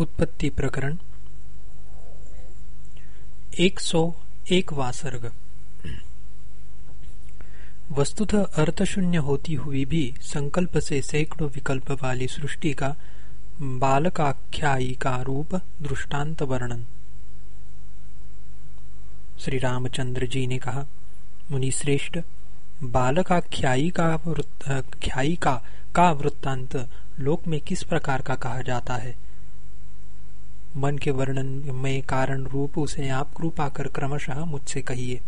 उत्पत्ति प्रकरण। एक सौ एक वासर्ग। वस्तुतः अर्थशून्य होती हुई भी संकल्प से सैकड़ों विकल्प वाली सृष्टि का बालकाख्यायी का रूप दृष्टांत वर्णन। श्री रामचंद्र जी ने कहा, मुनि श्रेष्ठ बालकाख्यायी का ख्यायी का का वृत्तांत लोक में किस प्रकार का कहा जाता है? मन के वर्णन में कारण रूप उसे आप कृपा कर क्रमशः मुझसे कहिए।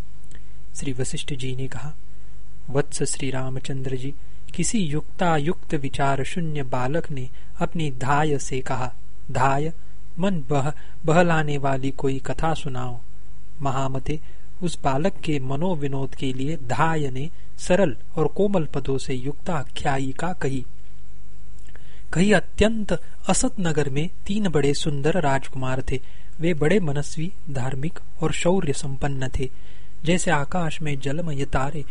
श्री वशिष्ठ जी ने कहा, वत्स श्री रामचंद्र जी, किसी युक्तायुक्त विचार शून्य बालक ने अपनी धाय से कहा, धाय, मन बह, बहलाने वाली कोई कथा सुनाओ। महामते, उस बालक के मनोविनोद के लिए धाय ने सरल और कोमल पदों से युक्ताख्यायिका कही। कही अत्यंत असत नगर में तीन बड़े सुंदर राजकुमार थे। वे बड़े मनस्वी, धार्मिक और शौर्य संपन्न थे। जैसे आकाश में जलमय तारे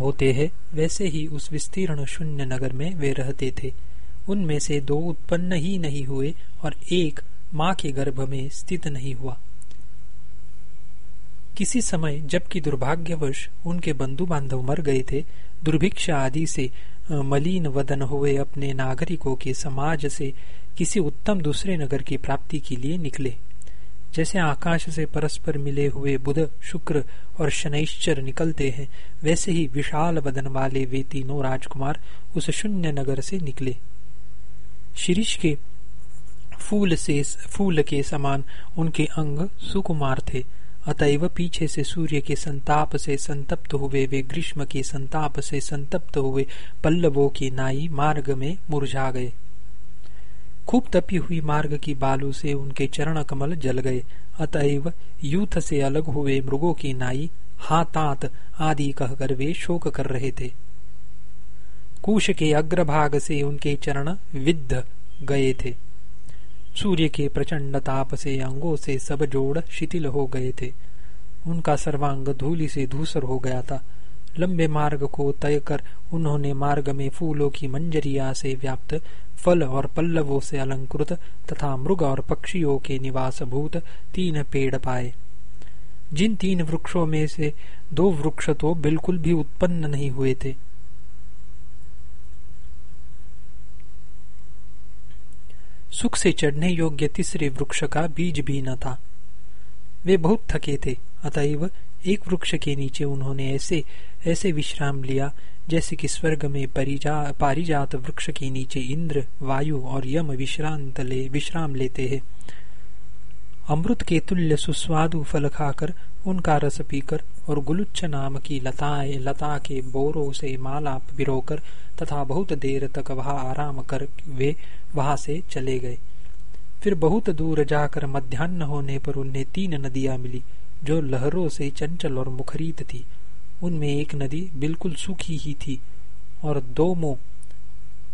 होते हैं, वैसे ही उस विस्तीर्ण शून्य नगर में वे रहते थे। उनमें से दो उत्पन्न ही नहीं हुए और एक माँ के गर्भ में स्थित नहीं हुआ। किसी समय जबकि दुर्भाग्यवश उनके बंधु बांधव मर गए थे, दुर्भिक्षा आदि से मलिन वदन हुए अपने नागरिकों के समाज से किसी उत्तम दूसरे नगर की प्राप्ति के लिए निकले। जैसे आकाश से परस्पर मिले हुए बुध, शुक्र और शनैश्चर निकलते हैं, वैसे ही विशाल वदन वाले वे तीनों राजकुमार उस शून्य नगर से निकले। शिरीष के फूल से, फूल के समान उनके अंग सुकुमार थे। अतएव पीछे से सूर्य के संताप से संतप्त हुए, वे ग्रीष्म के संताप से संतप्त हुए पल्लवों की नाई मार्ग में मुरझा गए। खूब तपी हुई मार्ग की बालू से उनके चरण कमल जल गए। अतएव यूथ से अलग हुए मृगों की नाई, हातात आदि कहकर वे शोक कर रहे थे। कुश के अग्रभाग से उनके चरण विद्ध गए थे। सूर्य के प्रचंड ताप से अंगों से सब जोड़ शिथिल हो गए थे। उनका सर्वांग धूलि से धूसर हो गया था। लंबे मार्ग को तय कर उन्होंने मार्ग में फूलों की मंजरिया से व्याप्त फल और पल्लवों से अलंकृत तथा मृग और पक्षियों के निवास भूत तीन पेड़ पाए। जिन तीन वृक्षों में से दो वृक्ष तो बिल्कुल भी उत्पन्न नहीं हुए थे। सुख से चढ़ने योग्य तीसरे वृक्ष का बीज भी न था। वे बहुत थके थे। अतएव एक वृक्ष के नीचे उन्होंने ऐसे ऐसे विश्राम लिया, जैसे कि स्वर्ग में परिजा, पारिजात वृक्ष के नीचे इंद्र, वायु और यम विश्रांत ले, विश्राम लेते हैं। अमृत के तुल्य सुस्वादु फल खाकर, उनका रस पीकर और गुलुच्छ नाम की लताएँ, लता के बोरों से माला पिरोकर तथा बहुत देर तक वहाँ आराम कर वे, वहाँ से चले गए। फिर बहुत दूर जाकर मध्यान्ह होने पर उन्हें तीन नदियाँ मिली, जो लहरों से चंचल और मुखरित थी। उनमें एक नदी बिल्कुल सूखी ही थी, और दो मो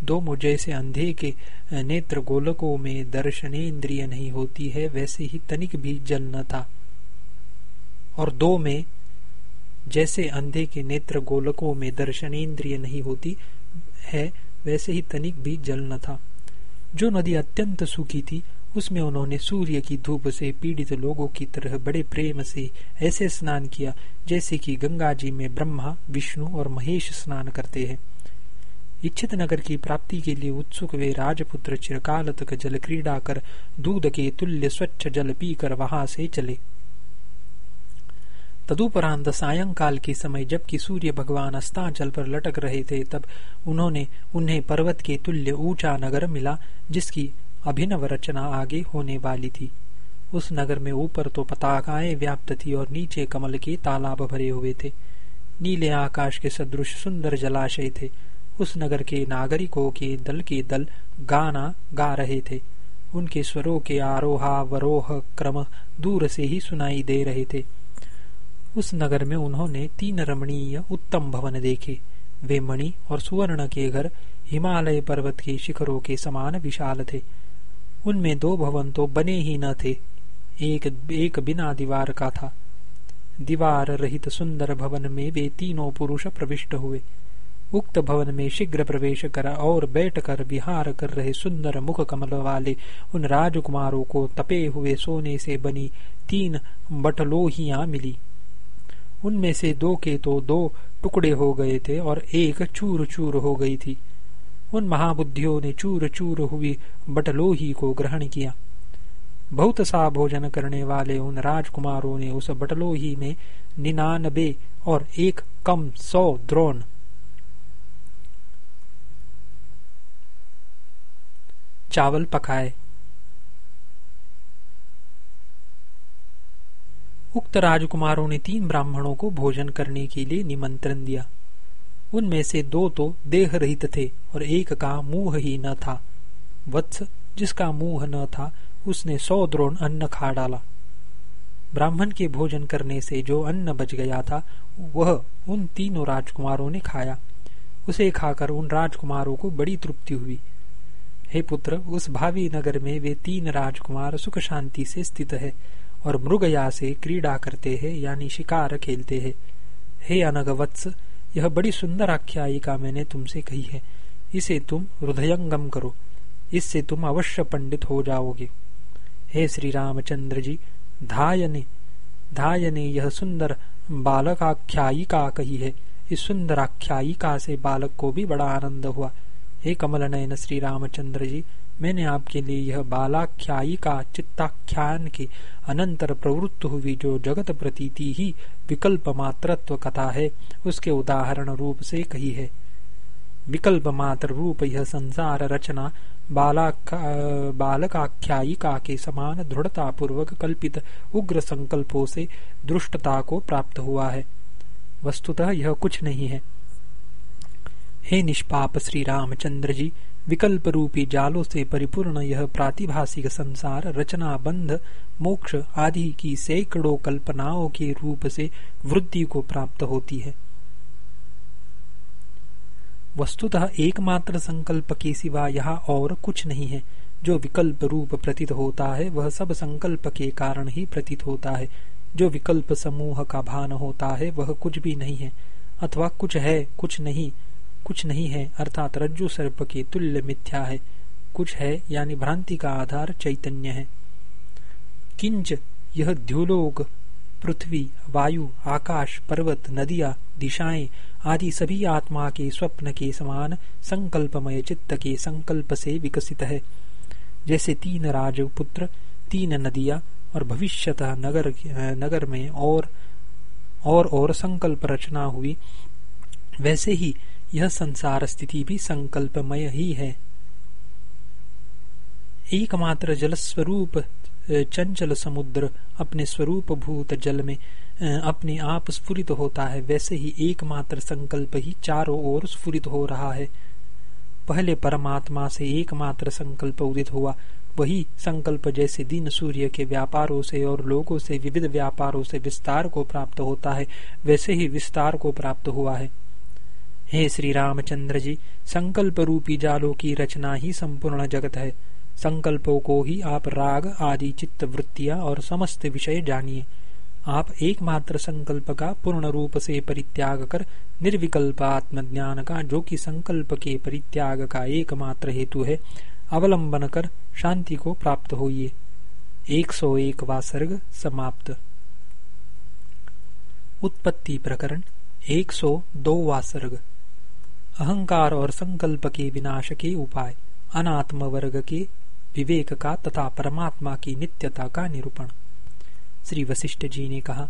दो मो जैसे अंधे के नेत्र गोलकों में दर्शनेन्द्रिय नहीं होती है, वैसे ही तनिक भी जल न था। और दो में जैसे अंधे के नेत्र गोलकों में दर्शनेन्द्रिय नहीं होती है, वैसे ही तनिक भी जल न था। जो नदी अत्यंत सूखी थी उसमें उन्होंने सूर्य की धूप से पीड़ित लोगों की तरह बड़े प्रेम से ऐसे स्नान किया, जैसे कि गंगा जी में ब्रह्मा, विष्णु और महेश स्नान करते हैं। इच्छित नगर की प्राप्ति के लिए उत्सुक वे राजपुत्र चिरकाल तक जल क्रीड़ा कर, दूध के तुल्य स्वच्छ जल पीकर वहाँ से चले। तदुपरांत सायंकाल के समय जबकि सूर्य भगवान अस्तांचल पर लटक रहे थे, तब उन्होंने उन्हें पर्वत के तुल्य ऊँचा नगर मिला, जिसकी अभिनव रचना आगे होने वाली थी। उस नगर में ऊपर तो पताकाएँ व्याप्त थी और नीचे कमल के तालाब भरे हुए थे। नीले आकाश के सदृश सुंदर जलाशय थे। उस नगर के नागरिकों के दल के दल गाना गा रहे थे। उनके स्वरों के आरोहा वरोह क्रम दूर से ही सुनाई दे रहे थे। उस नगर में उन्होंने तीन रमणीय उत्तम भवन देखे। वे मणि और सुवर्ण के घर हिमालय पर्वत के शिखरों के समान विशाल थे। उनमें दो भवन तो बने ही न थे। एक एक बिना दीवार का था। दीवार रहित सुंदर भवन में वे तीनों पुरुष प्रविष्ट हुए। उक्त भवन में शीघ्र प्रवेश कर और बैठ कर विहार कर रहे सुंदर मुख कमल वाले उन राजकुमारों को तपे हुए सोने से बनी तीन बटलोहिया मिली। उनमें से दो के तो दो टुकड़े हो गए थे और एक चूर चूर हो गई थी। उन महाबुद्धियों ने चूर चूर हुई बटलोही को ग्रहण किया। बहुत सा भोजन करने वाले उन राजकुमारों ने उस बटलोही में निन्यानबे और एक कम सौ द्रोण। चावल पकाए। उक्त राजकुमारों ने तीन ब्राह्मणों को भोजन करने के लिए निमंत्रण दिया। उनमें से दो तो देह रहित थे और एक का मुँह ही न था। वत्स, जिसका मुँह न था, उसने सौ द्रोण अन्न खा डाला। ब्राह्मण के भोजन करने से जो अन्न बच गया था, वह उन तीनों राजकुमारों ने खाया। उसे खाकर उन राजकुमारों को बड़ी तृप्ति हुई। हे पुत्र, उस भावी नगर में वे तीन राजकुमार सुख शांति से स्थित है और मृगया से क्रीड़ा करते हैं, यानी शिकार खेलते हैं। हे अनगवत्स यह बड़ी सुंदर आख्यायिका मैंने तुमसे कही है। इसे तुम हृदयंगम करो। इससे तुम अवश्य पंडित हो जाओगे। हे श्री रामचंद्र जी, धायने धायने, यह सुंदर बालक आख्यायिका कही है। इस सुंदर आख्यायिका से बालक को भी बड़ा आनंद हुआ। हे कमल नयन श्री रामचंद्र जी मैंने आपके लिए यह बालाख्यायिका चित्ताख्यान की अनंतर प्रवृत्त हुई जो जगत प्रतीति ही विकल्प मात्रत्व कथा है, उसके उदाहरण रूप से कही है। विकल्प मात्र रूप यह संसार रचना बालकाख्यायिका के समान दृढ़ता पूर्वक कल्पित उग्र संकल्पों से दृष्टता को प्राप्त हुआ है। वस्तुतः यह कुछ नहीं है। हे निष्पाप श्री रामचंद्र जी विकल्प रूपी जालों से परिपूर्ण यह प्रातिभाषिक संसार, रचना, बंध, मोक्ष आदि की सैकड़ों कल्पनाओं के रूप से वृद्धि को प्राप्त होती है। वस्तुतः एकमात्र संकल्प के सिवा यहाँ और कुछ नहीं है। जो विकल्प रूप प्रतीत होता है, वह सब संकल्प के कारण ही प्रतीत होता है। जो विकल्प समूह का भान होता है, वह कुछ भी नहीं है। अथवा कुछ है, कुछ नहीं। कुछ नहीं है, अर्थात रज्जु सर्प के तुल्य मिथ्या है। कुछ है, यानी भ्रांति का आधार चैतन्य है। किंच, यह द्युलोक, पृथ्वी, वायु, आकाश, पर्वत, नदियाँ, दिशाएँ आदि सभी आत्मा के स्वप्न के समान संकल्पमय चित्त के संकल्प से विकसित है। जैसे तीन राजपुत्र, तीन नदियाँ और भविष्यतः नगर नगर में और और और संकल्प रचना हुई, वैसे ही यह संसार स्थिति भी संकल्पमय ही है। एकमात्र जल स्वरूप चंचल समुद्र अपने स्वरूप भूत जल में अपने आप स्फुरित होता है, वैसे ही एकमात्र संकल्प ही चारों ओर स्फुरित हो रहा है। पहले परमात्मा से एकमात्र संकल्प उदित हुआ, वही संकल्प जैसे दिन सूर्य के व्यापारों से और लोगों से विविध व्यापारों से विस्तार को प्राप्त होता है, वैसे ही विस्तार को प्राप्त हुआ है। हे श्री रामचंद्र जी संकल्प रूपी जालों की रचना ही संपूर्ण जगत है। संकल्पों को ही आप राग, आदि, चित्त, वृत्तियाँ और समस्त विषय जानिए। आप एकमात्र संकल्प का पूर्ण रूप से परित्याग कर निर्विकल्प आत्मज्ञान का, जो कि संकल्प के परित्याग का एकमात्र हेतु है, अवलंबन कर शांति को प्राप्त होइए। सौ एक वा सर्ग समाप्त। उत्पत्ति प्रकरण, एक सौ दो वा सर्ग। अहंकार और संकल्प के विनाश के उपाय अनात्म वर्ग के विवेक का तथा परमात्मा की नित्यता का निरूपण। श्री वशिष्ठ जी ने कहा,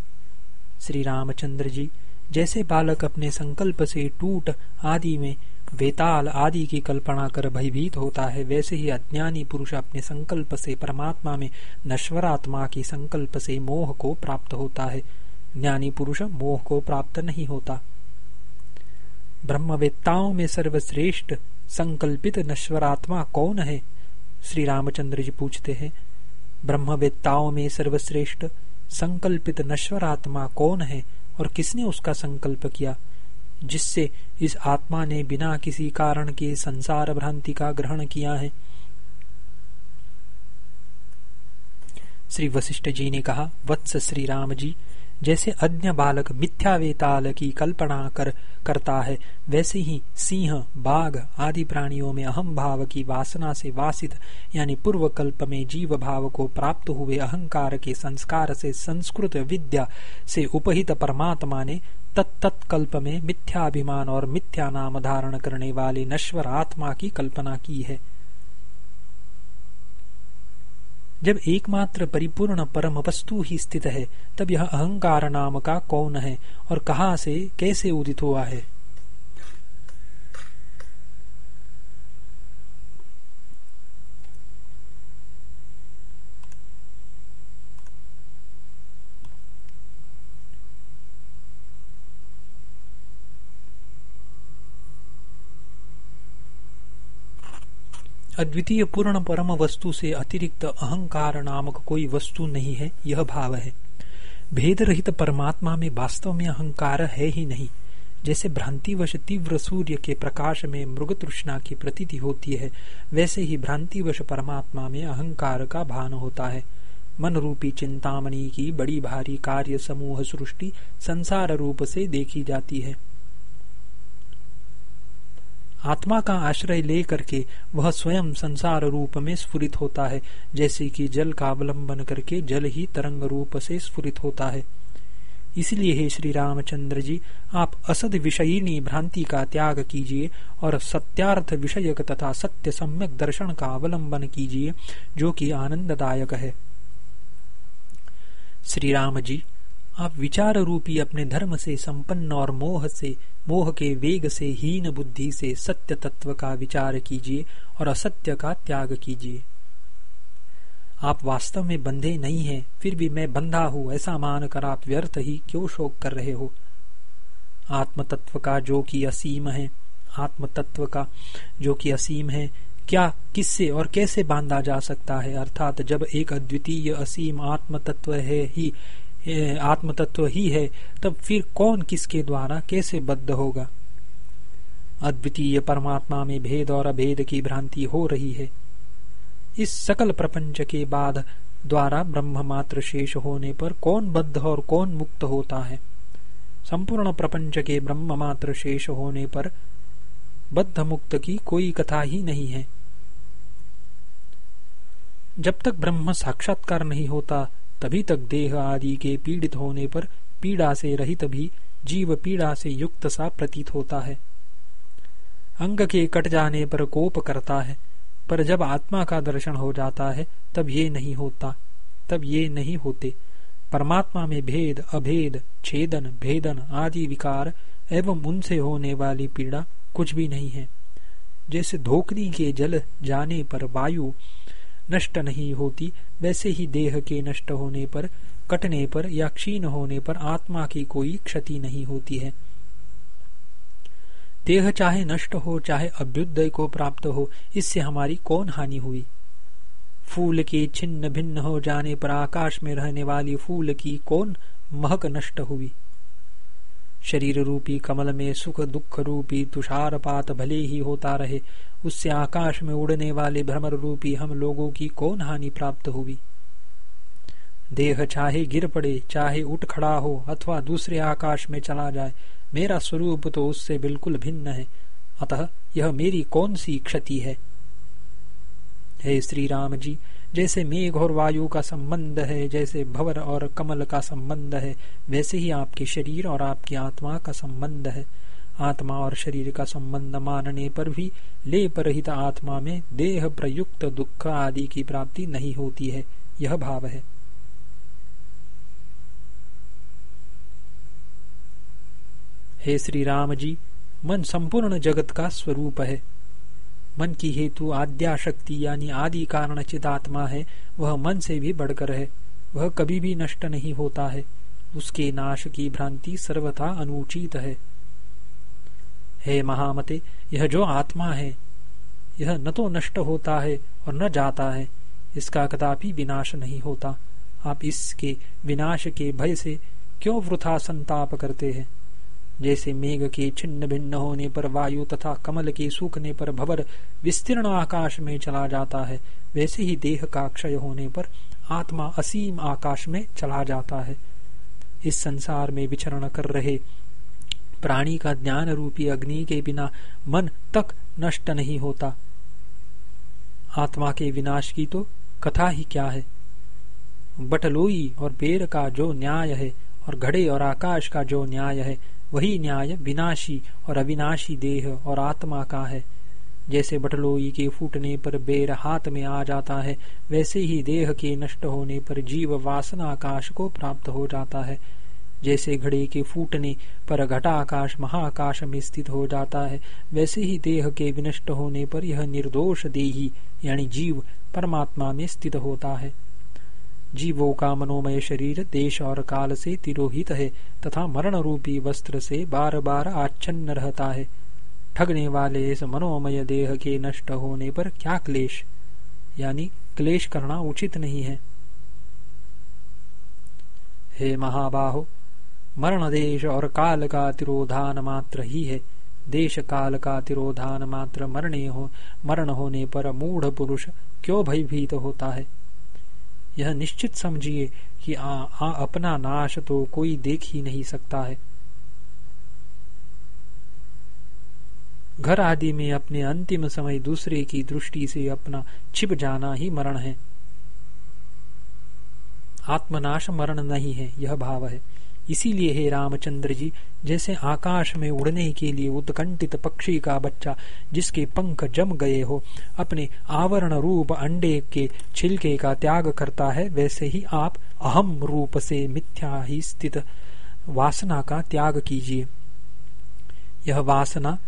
श्री रामचंद्र जी, जैसे बालक अपने संकल्प से टूट आदि में वेताल आदि की कल्पना कर भयभीत होता है, वैसे ही अज्ञानी पुरुष अपने संकल्प से परमात्मा में नश्वरात्मा की संकल्प से मोह को प्राप्त होता है। ज्ञानी पुरुष मोह को प्राप्त नहीं होता। ब्रह्मवेत्ताओं में सर्वश्रेष्ठ संकल्पित नश्वरात्मा कौन है? श्री रामचंद्र जी पूछते हैं। ब्रह्मवेत्ताओं में सर्वश्रेष्ठ संकल्पित नश्वरात्मा कौन है और किसने उसका संकल्प किया? जिससे इस आत्मा ने बिना किसी कारण के संसार भ्रांति का ग्रहण किया है। श्री वशिष्ठ जी ने कहा, वत्स श्री राम जी जैसे अज्ञ बालक मिथ्या वेताल की कल्पना कर, करता है, वैसे ही सिंह, बाघ आदि प्राणियों में अहम भाव की वासना से वासित, यानी पूर्व कल्प में जीव भाव को प्राप्त हुए अहंकार के संस्कार से संस्कृत विद्या से उपहित परमात्मा ने तत्कल्प में मिथ्याभिमान और मिथ्या नाम धारण करने वाले नश्वर आत्मा की कल्पना की है। जब एकमात्र परिपूर्ण परम वस्तु ही स्थित है, तब यह अहंकार नाम का कौन है और कहा से, कैसे उदित हुआ है? अद्वितीय पूर्ण परम वस्तु से अतिरिक्त अहंकार नामक कोई वस्तु नहीं है, यह भाव है। भेद रहित परमात्मा में वास्तव में अहंकार है ही नहीं। जैसे भ्रांतिवश तीव्र सूर्य के प्रकाश में मृग तृष्णा की प्रतीति होती है, वैसे ही भ्रांतिवश परमात्मा में अहंकार का भान होता है। मन रूपी चिंतामणि की बड़ी भारी कार्य समूह सृष्टि संसार रूप से देखी जाती है। आत्मा का आश्रय लेकर के वह स्वयं संसार रूप में स्फुरित होता है, जैसे कि जल का अवलंबन करके जल ही तरंग रूप से स्फुरित होता है। इसलिए हे श्री रामचंद्र जी, आप असद विषयिनी भ्रांति का त्याग कीजिए और सत्यार्थ विषयक तथा सत्य सम्यक दर्शन का अवलंबन कीजिए, जो कि आनंददायक है। श्री राम जी आप विचार रूपी अपने धर्म से संपन्न और मोह से, मोह के वेग से, हीन बुद्धि से सत्य तत्व का विचार कीजिए और असत्य का त्याग कीजिए। आप वास्तव में बंधे नहीं हैं, फिर भी मैं बंधा हूँ, ऐसा मानकर आप व्यर्थ ही क्यों शोक कर रहे हो? आत्म तत्व का जो कि असीम है आत्म तत्व का जो कि असीम है, क्या किससे और कैसे बांधा जा सकता है? अर्थात जब एक अद्वितीय असीम आत्म तत्व है ही आत्म तत्व ही है, तब फिर कौन किसके द्वारा कैसे बद्ध होगा? अद्वितीय परमात्मा में भेद और अभेद की भ्रांति हो रही है। इस सकल प्रपंच के बाद द्वारा ब्रह्म मात्र शेष होने पर कौन बद्ध और कौन मुक्त होता है? संपूर्ण प्रपंच के ब्रह्म मात्र शेष होने पर बद्ध मुक्त की कोई कथा ही नहीं है। जब तक ब्रह्म साक्षात्कार नहीं होता तभी तक देह आदि के पीड़ित होने पर पीड़ा से रहित भी जीव पीड़ा से युक्त सा प्रतीत होता है। अंग के कट जाने पर कोप करता है, पर जब आत्मा का दर्शन हो जाता है, तब ये नहीं होता, तब ये नहीं होते। परमात्मा में भेद, अभेद, छेदन, भेदन आदि विकार एवं उनसे होने वाली पीड़ा कुछ भी नहीं है। जैसे धोकनी के जल जाने पर वायु नष्ट नहीं होती। वैसे ही देह के नष्ट होने पर, कटने पर या क्षीण होने पर आत्मा की कोई क्षति नहीं होती है। देह चाहे नष्ट हो, चाहे अभ्युदय को प्राप्त हो, इससे हमारी कौन हानि हुई? फूल के छिन्न भिन्न हो जाने पर आकाश में रहने वाली फूल की कौन महक नष्ट हुई? शरीर रूपी कमल में सुख दुख रूपी तुषारपात भले ही होता रहे उससे आकाश में उड़ने वाले भ्रमर रूपी हम लोगों की कौन हानि प्राप्त हुई देह चाहे गिर पड़े, चाहे उठ खड़ा हो, अथवा दूसरे आकाश में चला जाए, मेरा स्वरूप तो उससे बिल्कुल भिन्न है। अतः यह मेरी कौन सी क्षति है? हे श्री राम जी जैसे मेघ और वायु का संबंध है, जैसे भवर और कमल का संबंध है, वैसे ही आपके शरीर और आपकी आत्मा का संबंध है। आत्मा और शरीर का संबंध मानने पर भी लेप रहित आत्मा में देह प्रयुक्त दुख आदि की प्राप्ति नहीं होती है, यह भाव है। हे श्री राम जी, मन संपूर्ण जगत का स्वरूप है। मन की हेतु आद्या शक्ति यानी आदि कारण चिदात्मा है, वह मन से भी बढ़कर है। वह कभी भी नष्ट नहीं होता है। उसके नाश की भ्रांति सर्वथा अनुचित है। हे महामते, यह जो आत्मा है, यह न तो नष्ट होता है और न जाता है। इसका कदापि विनाश नहीं होता। आप इसके विनाश के भय से क्यों वृथा संताप करते हैं? जैसे मेघ के छिन्न भिन्न होने पर वायु तथा कमल के सूखने पर भवर विस्तीर्ण आकाश में चला जाता है। वैसे ही देह का क्षय होने पर आत्मा असीम आकाश में चला जाता है। इस संसार में विचरण कर रहे प्राणी का ज्ञान रूपी अग्नि के बिना मन तक नष्ट नहीं होता। आत्मा के विनाश की तो कथा ही क्या है? बटलोई और बेर का जो न्याय है और घड़े और आकाश का जो न्याय है वही न्याय, विनाशी और अविनाशी देह और आत्मा का है। जैसे बटलोई के फूटने पर बेर हाथ में आ जाता है, वैसे ही देह के नष्ट होने पर जीव वासना आकाश को प्राप्त हो जाता है। जैसे घड़े के फूटने पर घटा आकाश महाकाश में स्थित हो जाता है, वैसे ही देह के विनष्ट होने पर यह निर्दोष देही, यानी जीव, परमात्मा में स्थित होता है। जीवों का मनोमय शरीर, देश और काल से तिरोहित है, तथा मरण रूपी वस्त्र से बार बार आच्छन्न रहता है। ठगने वाले इस मनोमय देह के नष्ट होने पर क्या क्लेश? यानी क्लेश करना उचित नहीं है। हे महाबाहो, मरण देश और काल का तिरोधान मात्र ही है। देश काल का तिरोधान मात्र मरने हो, मरण होने पर मूढ़ पुरुष क्यों भयभीत होता है? यह निश्चित समझिए कि आ, आ अपना नाश तो कोई देख ही नहीं सकता है। घर आदि में अपने अंतिम समय दूसरे की दृष्टि से अपना छिप जाना ही मरण है। आत्मनाश मरण नहीं है यह भाव है। इसीलिए हे रामचंद्र जी, जैसे आकाश में उड़ने के लिए उत्कंठित पक्षी का बच्चा जिसके पंख जम गए हो, अपने आवरण रूप अंडे के छिलके का त्याग करता है, वैसे ही आप अहम रूप से मिथ्या ही स्थित वासना का त्याग कीजिए। यह वासना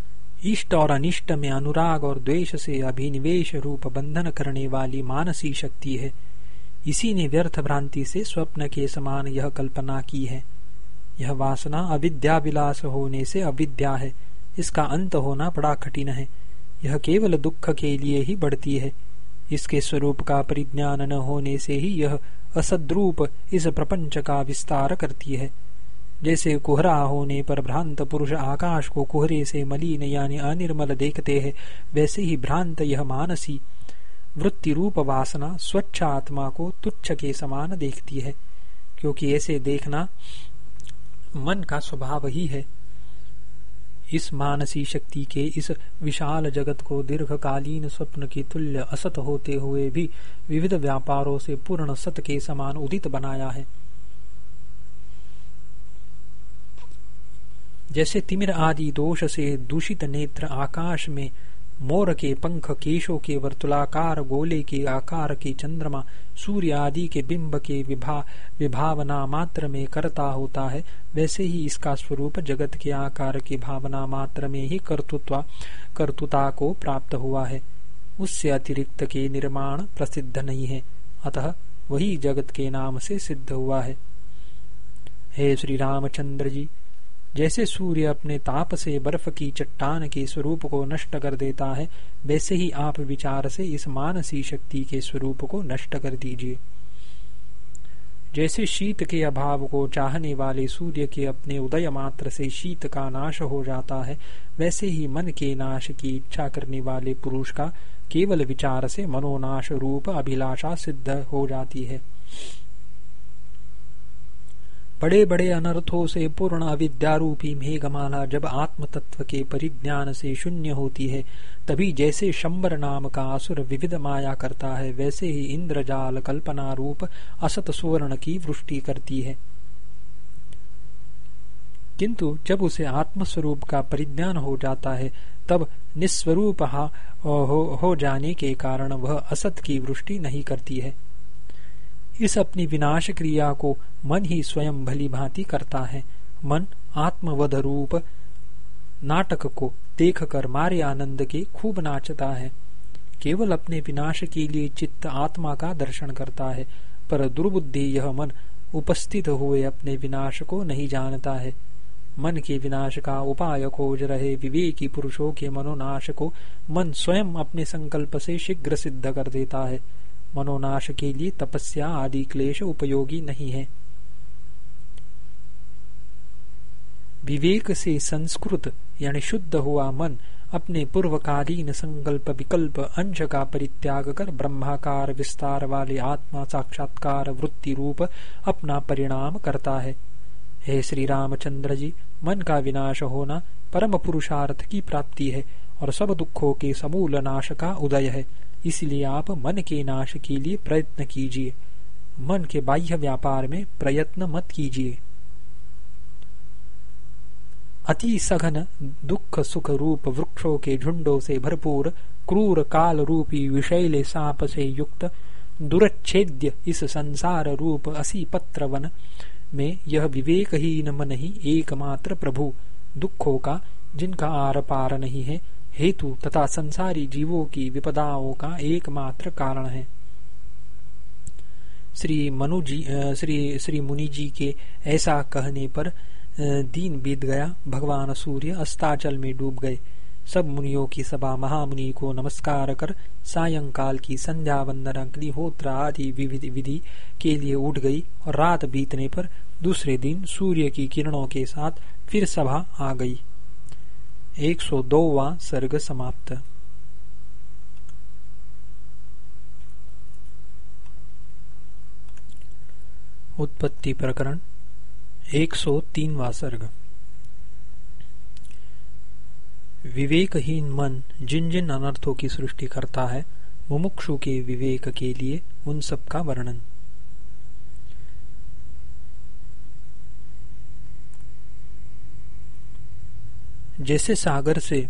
इष्ट और अनिष्ट में अनुराग और द्वेष से अभिनिवेश रूप बंधन करने वाली मानसी शक्ति है। इसी ने व्यर्थ भ्रांति से स्वप्न के समान यह कल्पना की है। यह वासना अविद्या विलास होने से अविद्या है। इसका अंत होना बड़ा कठिन है। यह केवल दुख के लिए ही बढ़ती है। इसके स्वरूप का परिज्ञान न होने से ही यह असद्रूप इस प्रपंच का विस्तार करती है। जैसे कोहरा होने पर भ्रांत पुरुष आकाश को कोहरे से मलिन यानी अनिर्मल देखते हैं, वैसे ही भ्रांत यह मानसी वृत्ति रूप वासना स्वच्छ आत्मा को तुच्छ के समान देखती है। क्योंकि ऐसे देखना मन का स्वभाव ही है। इस मानसी शक्ति के इस विशाल जगत को दीर्घकालीन स्वप्न की तुल्य असत होते हुए भी विविध व्यापारों से पूर्ण सत के समान उदित बनाया है। जैसे तिमिर आदि दोष से दूषित नेत्र आकाश में मोर के पंख, केशों के वर्तुलाकार, गोले के आकार के चंद्रमा, सूर्य आदि के बिंब के विभा, विभावना मात्र में करता होता है, वैसे ही इसका स्वरूप जगत के आकार की भावना मात्र में ही कर्तुत्व, कर्तुता को प्राप्त हुआ है। उससे अतिरिक्त के निर्माण प्रसिद्ध नहीं है। अतः वही जगत के नाम से सिद्ध हुआ है। हे श्री रामचंद्र जी जैसे सूर्य अपने ताप से बर्फ़ की चट्टान के स्वरूप को नष्ट कर देता है, वैसे ही आप विचार से इस मानसी शक्ति के स्वरूप को नष्ट कर दीजिए। जैसे शीत के अभाव को चाहने वाले सूर्य के अपने उदय मात्र से शीत का नाश हो जाता है, वैसे ही मन के नाश की इच्छा करने वाले पुरुष का केवल विचार से मनोनाश रूप अभिलाषा सिद्ध हो जाती है। बड़े बड़े अनर्थों से पूर्ण अविद्यारूपी मेघमाला जब आत्म तत्व के परिज्ञान से शून्य होती है तभी जैसे शंबर नाम का असुर विविध माया करता है वैसे ही इंद्रजाल कल्पना रूप असत सुवर्ण की वृष्टि करती है। किंतु जब उसे आत्मस्वरूप का परिज्ञान हो जाता है तब निस्वरूप हो, हो जाने के कारण वह असत की वृष्टि नहीं करती है। इस अपनी विनाश क्रिया को मन ही स्वयं भली भांति करता है। मन आत्मवध रूप नाटक को देखकर मारे आनंद के खूब नाचता है। केवल अपने विनाश के लिए चित्त आत्मा का दर्शन करता है, पर दुर्बुद्धि यह मन उपस्थित हुए अपने विनाश को नहीं जानता है। मन के विनाश का उपाय खोज रहे विवेकी पुरुषों के मनोनाश को मन स्वयं अपने संकल्प से शीघ्र सिद्ध कर देता है। मनोनाश के लिए तपस्या आदि क्लेश उपयोगी नहीं है। विवेक से संस्कृत यानी शुद्ध हुआ मन अपने पूर्वकालीन संकल्प विकल्प अंश का परित्याग कर ब्रह्माकार विस्तार वाले आत्मा साक्षात्कार वृत्ति रूप अपना परिणाम करता है। हे श्री रामचंद्र जी, मन का विनाश होना परम पुरुषार्थ की प्राप्ति है और सब दुखों के समूल नाश का उदय है। इसलिए आप मन के नाश के लिए प्रयत्न कीजिए। मन के बाह्य व्यापार में प्रयत्न मत कीजिए। अति सघन दुख सुख रूप वृक्षों के झुंडों से भरपूर क्रूर काल रूपी विषैले साप से युक्त दुरच्छेद्य इस संसार रूप असी पत्र वन में यह विवेकहीन मन ही एकमात्र प्रभु, दुखों का जिनका आर पार नहीं है हेतु तथा संसारी जीवों की विपदाओं का एकमात्र कारण है। श्री मनु जी श्री श्री मुनि जी के ऐसा कहने पर दीन बीत गया। भगवान सूर्य अस्ताचल में डूब गए। सब मुनियों की सभा महामुनि को नमस्कार कर सायंकाल की संध्या वंदन अग्निहोत्र आदि विधि के लिए उठ गई और रात बीतने पर दूसरे दिन सूर्य की किरणों के साथ फिर सभा आ गई। एक सौ दो सर्ग समाप्त। उत्पत्ति प्रकरण, एक सौ तीनवा सर्ग। विवेकहीन मन जिन जिन अनर्थों की सृष्टि करता है, मुमुक्षु के विवेक के लिए उन सब का वर्णन। जैसे सागर से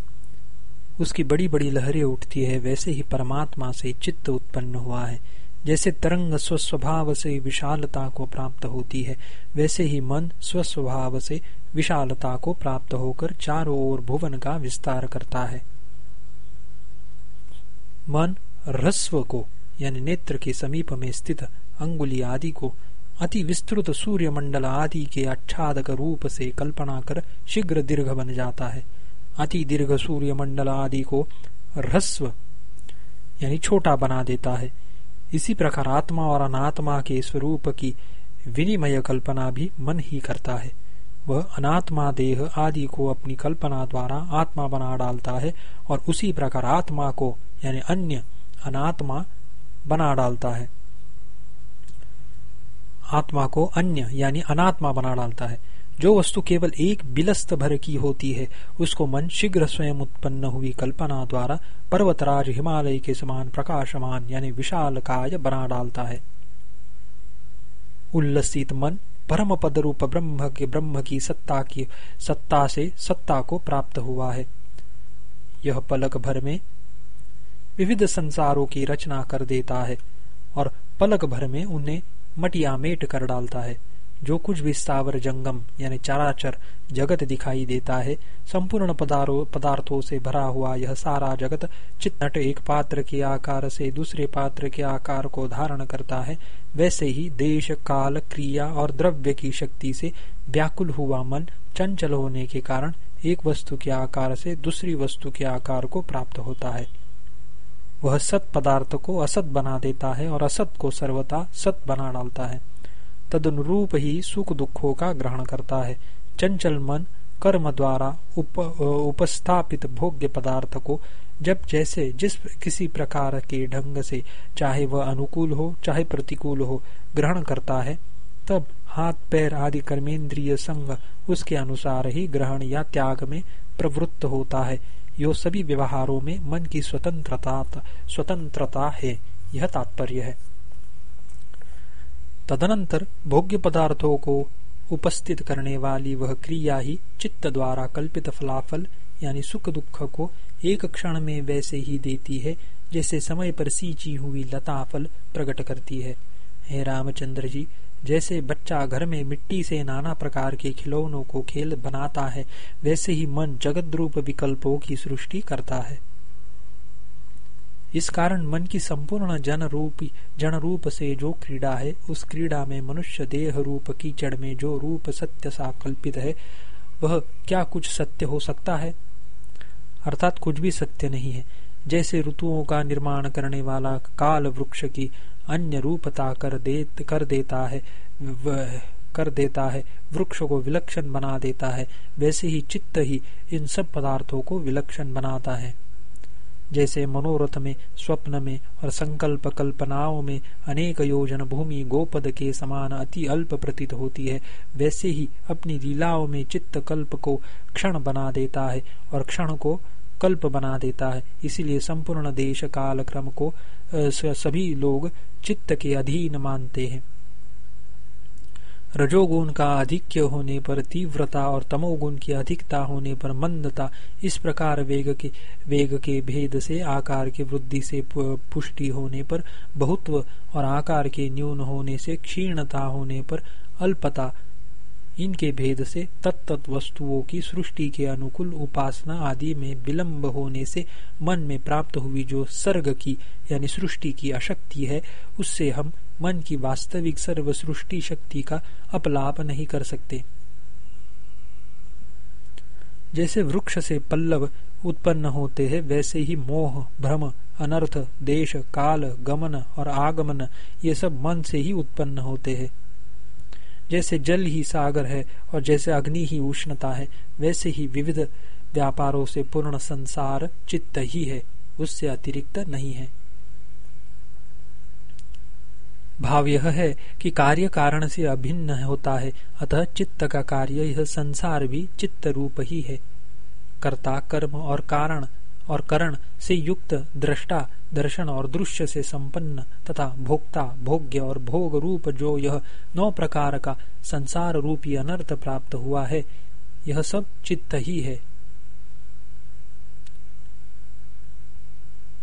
उसकी बड़ी बड़ी लहरें उठती है, वैसे ही परमात्मा से चित्त उत्पन्न हुआ है। जैसे तरंग स्वस्वभाव से विशालता को प्राप्त होती है, वैसे ही मन स्वस्वभाव से विशालता को प्राप्त होकर चारों ओर भुवन का विस्तार करता है। मन रस्व को, यानी नेत्र के समीप में स्थित अंगुली आदि को अति विस्तृत सूर्य मंडल आदि के आच्छादक रूप से कल्पना कर शीघ्र दीर्घ बन जाता है। अति दीर्घ सूर्य मंडल आदि को रस्व यानी छोटा बना देता है। इसी प्रकार आत्मा और अनात्मा के स्वरूप की विनिमय कल्पना भी मन ही करता है। वह अनात्मा देह आदि को अपनी कल्पना द्वारा आत्मा बना डालता है और उसी प्रकार आत्मा को, यानी अन्य अनात्मा बना डालता है। आत्मा को अन्य, यानी अनात्मा बना डालता है। जो वस्तु केवल एक बिलस्त भर की होती है, उसको मन शीघ्र स्वयं उत्पन्न हुई कल्पना द्वारा पर्वतराज हिमालय के समान प्रकाशमान, यानी विशाल काय बना डालता है। उल्लसित मन परम पद रूप ब्रह्म के ब्रह्म की सत्ता की, सत्ता से सत्ता को प्राप्त हुआ है। यह पलक भर में विविध संसारों की रचना कर देता है, और पलक भर में उन्हें मटिया मेट कर डालता है। जो कुछ भी स्थावर जंगम, यानी चराचर, जगत दिखाई देता है, संपूर्ण पदार्थों से भरा हुआ यह सारा जगत चित्नट एक पात्र के आकार से दूसरे पात्र के आकार को धारण करता है। वैसे ही देश, काल, क्रिया और द्रव्य की शक्ति से व्याकुल हुआ मन चंचल होने के कारण एक वस्तु के आकार से दूसरी वस्तु के आकार को प्राप्त होता है। वह सत पदार्थ को असत बना देता है और असत को सर्वथा सत बना डालता है। तदनुरूप ही सुख दुखों का ग्रहण करता है। चंचल मन कर्म द्वारा उप, उपस्थापित भोग्य पदार्थ को जब जैसे जिस किसी प्रकार के ढंग से चाहे वह अनुकूल हो चाहे प्रतिकूल हो ग्रहण करता है तब हाथ पैर आदि कर्मेंद्रिय संग उसके अनुसार ही ग्रहण या त्याग में प्रवृत्त होता है। यो सभी व्यवहारों में मन की स्वतंत्रता स्वतंत्रता है, यह तात्पर्य है। तदनंतर भोग्य पदार्थों को उपस्थित करने वाली वह क्रिया ही चित्त द्वारा कल्पित फलाफल, यानी सुख दुख को एक क्षण में वैसे ही देती है, जैसे समय पर सींची हुई लता फल प्रकट करती है। हे रामचंद्र जी जैसे बच्चा घर में मिट्टी से नाना प्रकार के खिलौनों को खेल बनाता है, वैसे ही मन जगत रूप विकल्पों की सृष्टि करता है। इस कारण मन की संपूर्ण जन रूपी जन रूप से जो क्रीड़ा है, उस क्रीड़ा में मनुष्य देह रूप, कीचड़ में जो रूप सत्य सा कल्पित है, वह क्या कुछ सत्य हो सकता है? अर्थात कुछ भी सत्य नहीं है। जैसे ऋतुओं का निर्माण करने वाला काल वृक्ष की अन्य रूपता कर दे कर देता है व, कर देता है वृक्ष को विलक्षण बना देता है वैसे ही चित्त ही इन सब पदार्थों को विलक्षण बनाता है। जैसे मनोरथ में स्वप्न में और संकल्प कल्पनाओं में अनेक योजन भूमि गोपद के समान अति अल्प प्रतीत होती है वैसे ही अपनी लीलाओं में चित्त कल्प को क्षण बना देता है और क्षण को कल्प बना देता है। इसीलिए संपूर्ण देश काल क्रम को सभी लोग चित्त के अधीन मानते हैं। रजोगुण का अधिक्य होने पर तीव्रता और तमोगुण की अधिकता होने पर मंदता, इस प्रकार वेग के वेग के भेद से, आकार की वृद्धि से पुष्टि होने पर बहुत्व और आकार के न्यून होने से क्षीणता होने पर अल्पता इनके भेद से तत्त वस्तुओं की सृष्टि के अनुकूल उपासना आदि में विलंब होने से मन में प्राप्त हुई जो सर्ग की, यानी सृष्टि की अशक्ति है, उससे हम मन की वास्तविक सर्व सृष्टि शक्ति का अपलाप नहीं कर सकते। जैसे वृक्ष से पल्लव उत्पन्न होते हैं, वैसे ही मोह, भ्रम, अनर्थ, देश, काल, गमन और आगमन, ये सब मन से ही उत्पन्न होते हैं। जैसे जल ही सागर है और जैसे अग्नि ही उष्णता है, वैसे ही विविध व्यापारों से पूर्ण संसार चित्त ही है, उससे अतिरिक्त नहीं है। भाव यह है कि कार्य कारण से अभिन्न होता है, अतः चित्त का कार्य यह संसार भी चित्त रूप ही है। कर्ता कर्म और कारण और करण से युक्त दृष्टा, दर्शन और दृश्य से संपन्न तथा भोक्ता, भोग्य और भोग रूप जो यह नौ प्रकार का संसार रूपी अनर्थ प्राप्त हुआ है, यह सब चित्त ही है।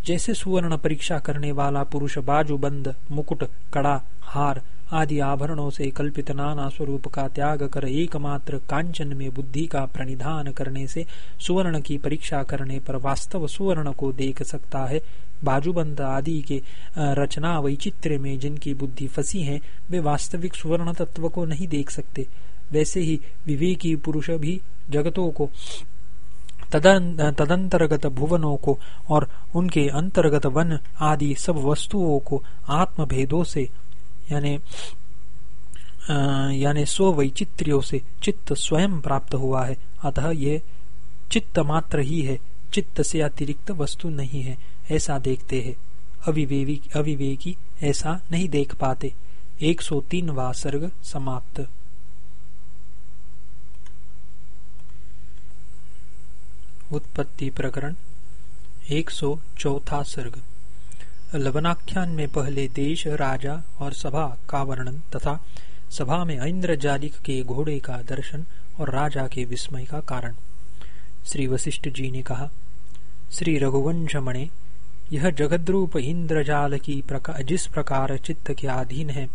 जैसे सुवर्ण परीक्षा करने वाला पुरुष बाजूबंद, मुकुट, कड़ा, हार आदि आभरणों से कल्पित नाना स्वरूप का त्याग कर एकमात्र कांचन में बुद्धि का प्रणिधान करने से सुवर्ण की परीक्षा करने पर वास्तव सुवर्ण को देख सकता है। बाजूबंद आदि के रचना वैचित्र्य में जिनकी बुद्धि फंसी है, वे वास्तविक सुवर्ण तत्व को नहीं देख सकते। वैसे ही विवेकी पुरुष भी जगतों को तदंतर्गत भुवनों को और उनके अंतर्गत वन आदि सब वस्तुओं को आत्म भेदों से यानी यानी स्ववैचित्र्यों से चित्त स्वयं प्राप्त हुआ है। अतः ये चित्त मात्र ही है। चित्त से अतिरिक्त वस्तु नहीं है। ऐसा देखते हैं। अविवेकी अविवेकी ऐसा नहीं देख पाते। एक सौ तीन वा सर्ग समाप्त। उत्पत्ति प्रकरण, एक सौ चौथा सर्ग। लवनाख्यान में पहले देश राजा और सभा का वर्णन तथा सभा में इंद्रजालिक के घोड़े का दर्शन और राजा के विस्मय का कारण। श्री वशिष्ठ जी ने कहा श्री रघुवंश मणे यह जगद्रूप इंद्रजाल की प्रका, जिस प्रकार चित्त के अधीन है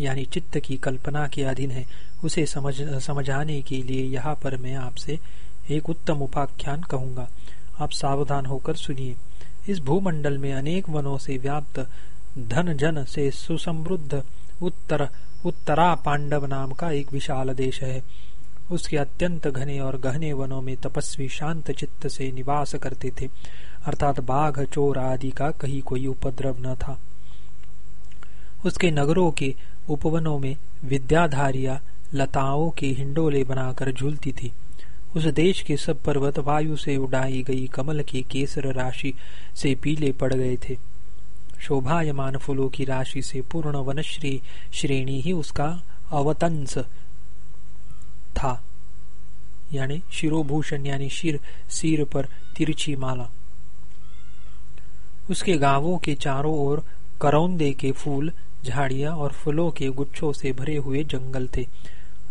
यानी चित्त की कल्पना के अधीन है उसे समझ समझाने के लिए यहाँ पर मैं आपसे एक उत्तम उपाख्यान कहूँगा। आप सावधान होकर सुनिए। इस भूमंडल में अनेक वनों से व्याप्त धन जन से सुसमृद्ध उत्तर, उत्तरा पांडव नाम का एक विशाल देश है। उसके अत्यंत घने और गहने वनों में तपस्वी शांत चित्त से निवास करते थे। अर्थात बाघ, चोर आदि का कहीं कोई उपद्रव न था। उसके नगरों के उपवनों में विद्याधारिया लताओं के हिंडोले बनाकर झूलती थी। उस देश के सब पर्वत वायु से उड़ाई गई कमल की केसर राशि से पीले पड़ गए थे। शोभायमान फूलों की राशि से पूर्ण वनश्री श्रेणी ही उसका अवतंस था। यानी शिरोभूषण यानी शिर, सिर पर तिरछी माला। उसके गाँवों के चारों ओर करौंदे के फूल, झाड़ियाँ और फूलों के गुच्छों से भरे हुए जंगल थे।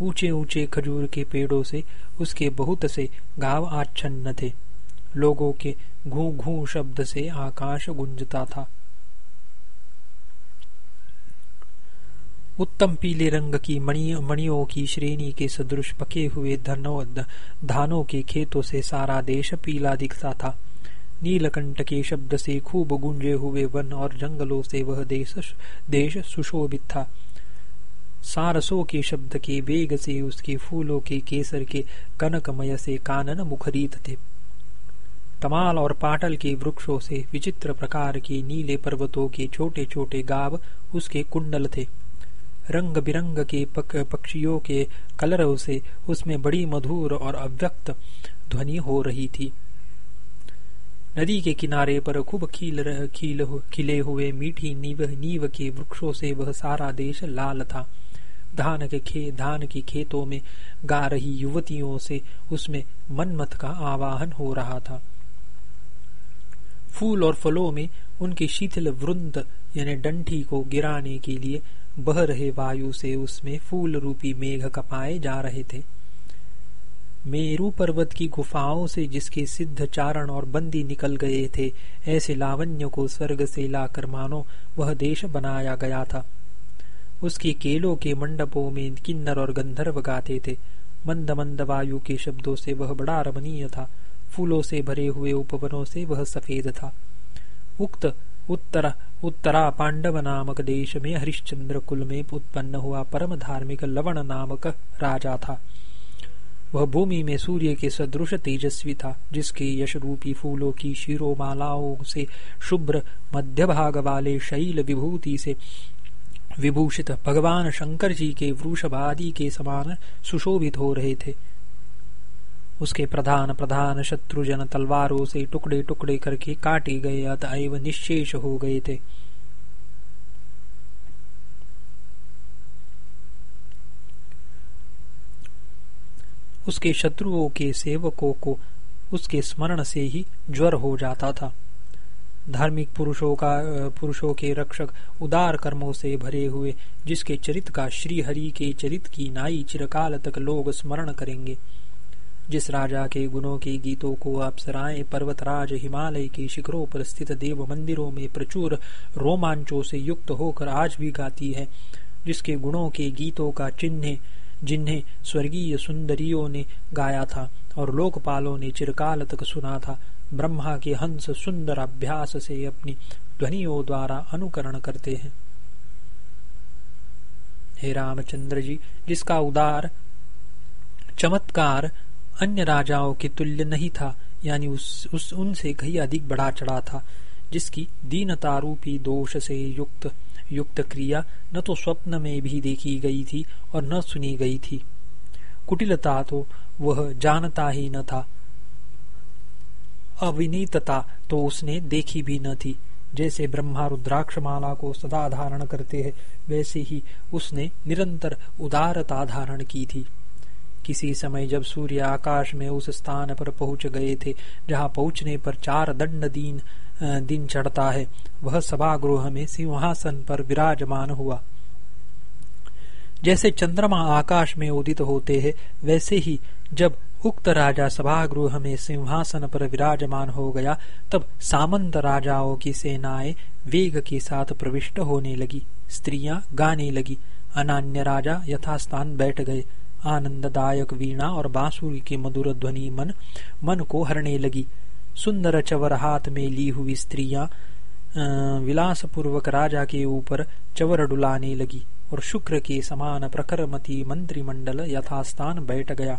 ऊँचे ऊँचे खजूर के पेड़ों से उसके बहुत से गाँव आच्छन्न थे। लोगों के घू घू शब्द से आकाश गुंजता था। उत्तम पीले रंग की मणि, मणियों की श्रेणी के सदृश पके हुए धानों के खेतों से सारा देश पीला दिखता था। नीलकंठ के शब्द से खूब गुंजे हुए वन और जंगलों से वह देश देश सुशोभित था। सारसों के शब्द के वेग से उसके फूलों के केसर के कनकमय से कानन मुखरित थे। तमाल और पाटल के वृक्षों से विचित्र प्रकार के नीले पर्वतों के छोटे छोटे गाव उसके कुंडल थे। रंग बिरंग के पक, पक्षियों के कलरों से उसमें बड़ी मधुर और अव्यक्त ध्वनि हो रही थी। नदी के किनारे पर खूब खील खील खिले हुए मीठी नीव नीव के वृक्षों से वह सारा देश लाल था। धान के खे, धान की खेतों में गा रही युवतियों से उसमें मनमत का आवाहन हो रहा था। फूल और फलों में उनके शीतल वृंद, यानी डंठी को गिराने के लिए बह रहे वायु से उसमें फूल रूपी मेघ कपाए जा रहे थे। मेरू पर्वत की गुफाओं से जिसके सिद्ध चारण और बंदी निकल गए थे, ऐसे लावण्य को स्वर्ग से लाकर मानो वह देश बनाया गया था। उसके केलों के मंडपों में किन्नर और गंधर्व गाते थे। मंद मंद वायु के शब्दों से वह बड़ा रमणीय था। फूलों से भरे हुए उपवनों से वह सफ़ेद था। उक्त उत्तरा उत्तरा पांडव नामक देश में हरिश्चंद्र कुल में उत्पन्न हुआ परम धार्मिक लवण नामक राजा था। वह भूमि में सूर्य के सदृश तेजस्वी था, जिसके यश रूपी फूलों की शिरोमालाओं से शुभ्र मध्य भाग वाले शैल विभूति से विभूषित। भगवान शंकर जी के वृषभादि के समान सुशोभित हो रहे थे। उसके प्रधान प्रधान शत्रुजन तलवारों से टुकड़े टुकड़े करके काटे गए, अतएव निशेष हो गए थे। उसके शत्रुओं के सेवकों को उसके स्मरण से ही ज्वर हो जाता था। धार्मिक पुरुषों का पुरुषों के रक्षक उदार कर्मों से भरे हुए, जिसके चरित का श्री हरि के चरित की नाई चिरकाल तक लोग स्मरण करेंगे। जिस राजा के गुणों के गीतों को अप्सराएँ पर्वतराज हिमालय के शिखरों पर स्थित देव मंदिरों में प्रचुर रोमांचों से युक्त होकर आज भी गाती है, जिसके गुणों के गीतों का चिन्ह, जिन्हें स्वर्गीय सुंदरियों ने गाया था और लोकपालों ने चिरकाल तक सुना था। ब्रह्मा के हंस सुंदर अभ्यास से अपनी ध्वनियों द्वारा अनुकरण करते हैं। हे रामचंद्र जी जिसका उदार चमत्कार अन्य राजाओं के तुल्य नहीं था यानी उस, उस उनसे कहीं अधिक बढ़ा चढ़ा था जिसकी दीनता रूपी दोष से युक्त युक्त क्रिया न तो स्वप्न में भी देखी गई थी और न सुनी गई थी। कुटिलता तो वह जानता ही न था अविनीतता तो उसने देखी भी न थी। जैसे ब्रह्मा रुद्राक्ष माला को सदा धारण करते हैं, वैसे ही उसने निरंतर उदारता धारण की थी। किसी समय जब सूर्य आकाश में उस स्थान पर पहुँच गए थे, जहाँ पहुँचने पर चार दंड दिन दिन चढ़ता है, वह सभागृह में सिंहासन पर विराजमान हुआ। जैसे चंद्रमा आकाश में उदित होते हैं, वैसे ही जब उक्त राजा सभागृह में सिंहासन पर विराजमान हो गया, तब सामंत राजाओं की सेनाएँ वेग के साथ प्रविष्ट होने लगी, स्त्रियाँ गाने लगी, अनान्य राजा यथास्थान बैठ गए। आनंददायक वीणा और बांसुरी की मधुर ध्वनि मन मन को हरने लगी। सुंदर चवर हाथ में ली हुई स्त्रियाँ विलास पूर्वक राजा के ऊपर चवर डुलाने लगी और शुक्र के समान प्रखरमती मंत्रिमंडल यथास्थान बैठ गया।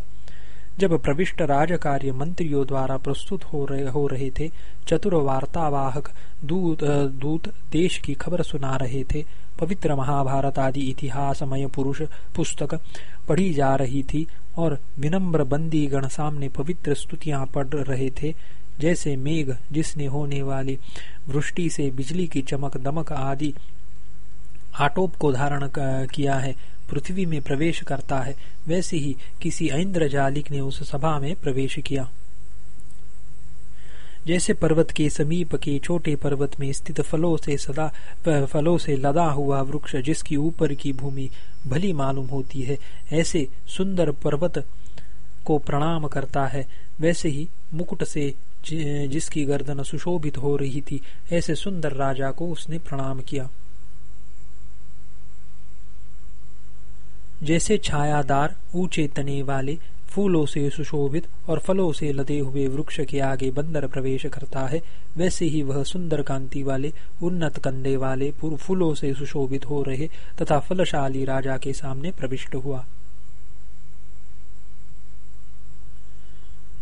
जब प्रविष्ट राजकार्य मंत्रियों द्वारा प्रस्तुत हो रहे हो रहे थे, चतुर वार्तावाहक दूत दूत देश की खबर सुना रहे थे, पवित्र महाभारत आदि इतिहासमय पुरुष पुस्तक पढ़ी जा रही थी और विनम्र बंदी गण सामने पवित्र स्तुतियाँ पढ़ रहे थे, जैसे मेघ जिसने होने वाली वृष्टि से बिजली की चमक, दमक आदि आटोप को धारण किया है पृथ्वी में प्रवेश करता है, वैसे ही किसी ऐन्द्रजालिक ने उस सभा में प्रवेश किया। जैसे पर्वत के समीप के छोटे पर्वत में स्थित फलों से सदा फलों से लदा हुआ वृक्ष जिसकी ऊपर की भूमि भली मालूम होती है, ऐसे सुंदर पर्वत को प्रणाम करता है। वैसे ही मुकुट से जिसकी गर्दन सुशोभित हो रही थी, ऐसे सुंदर राजा को उसने प्रणाम किया। जैसे छायादार, ऊँचे तने वाले, फूलों से सुशोभित और फलों से लदे हुए वृक्ष के आगे बंदर प्रवेश करता है, वैसे ही वह सुंदर कांति वाले, उन्नत कंधे वाले फूलों से सुशोभित हो रहे तथा फलशाली राजा के सामने प्रविष्ट हुआ।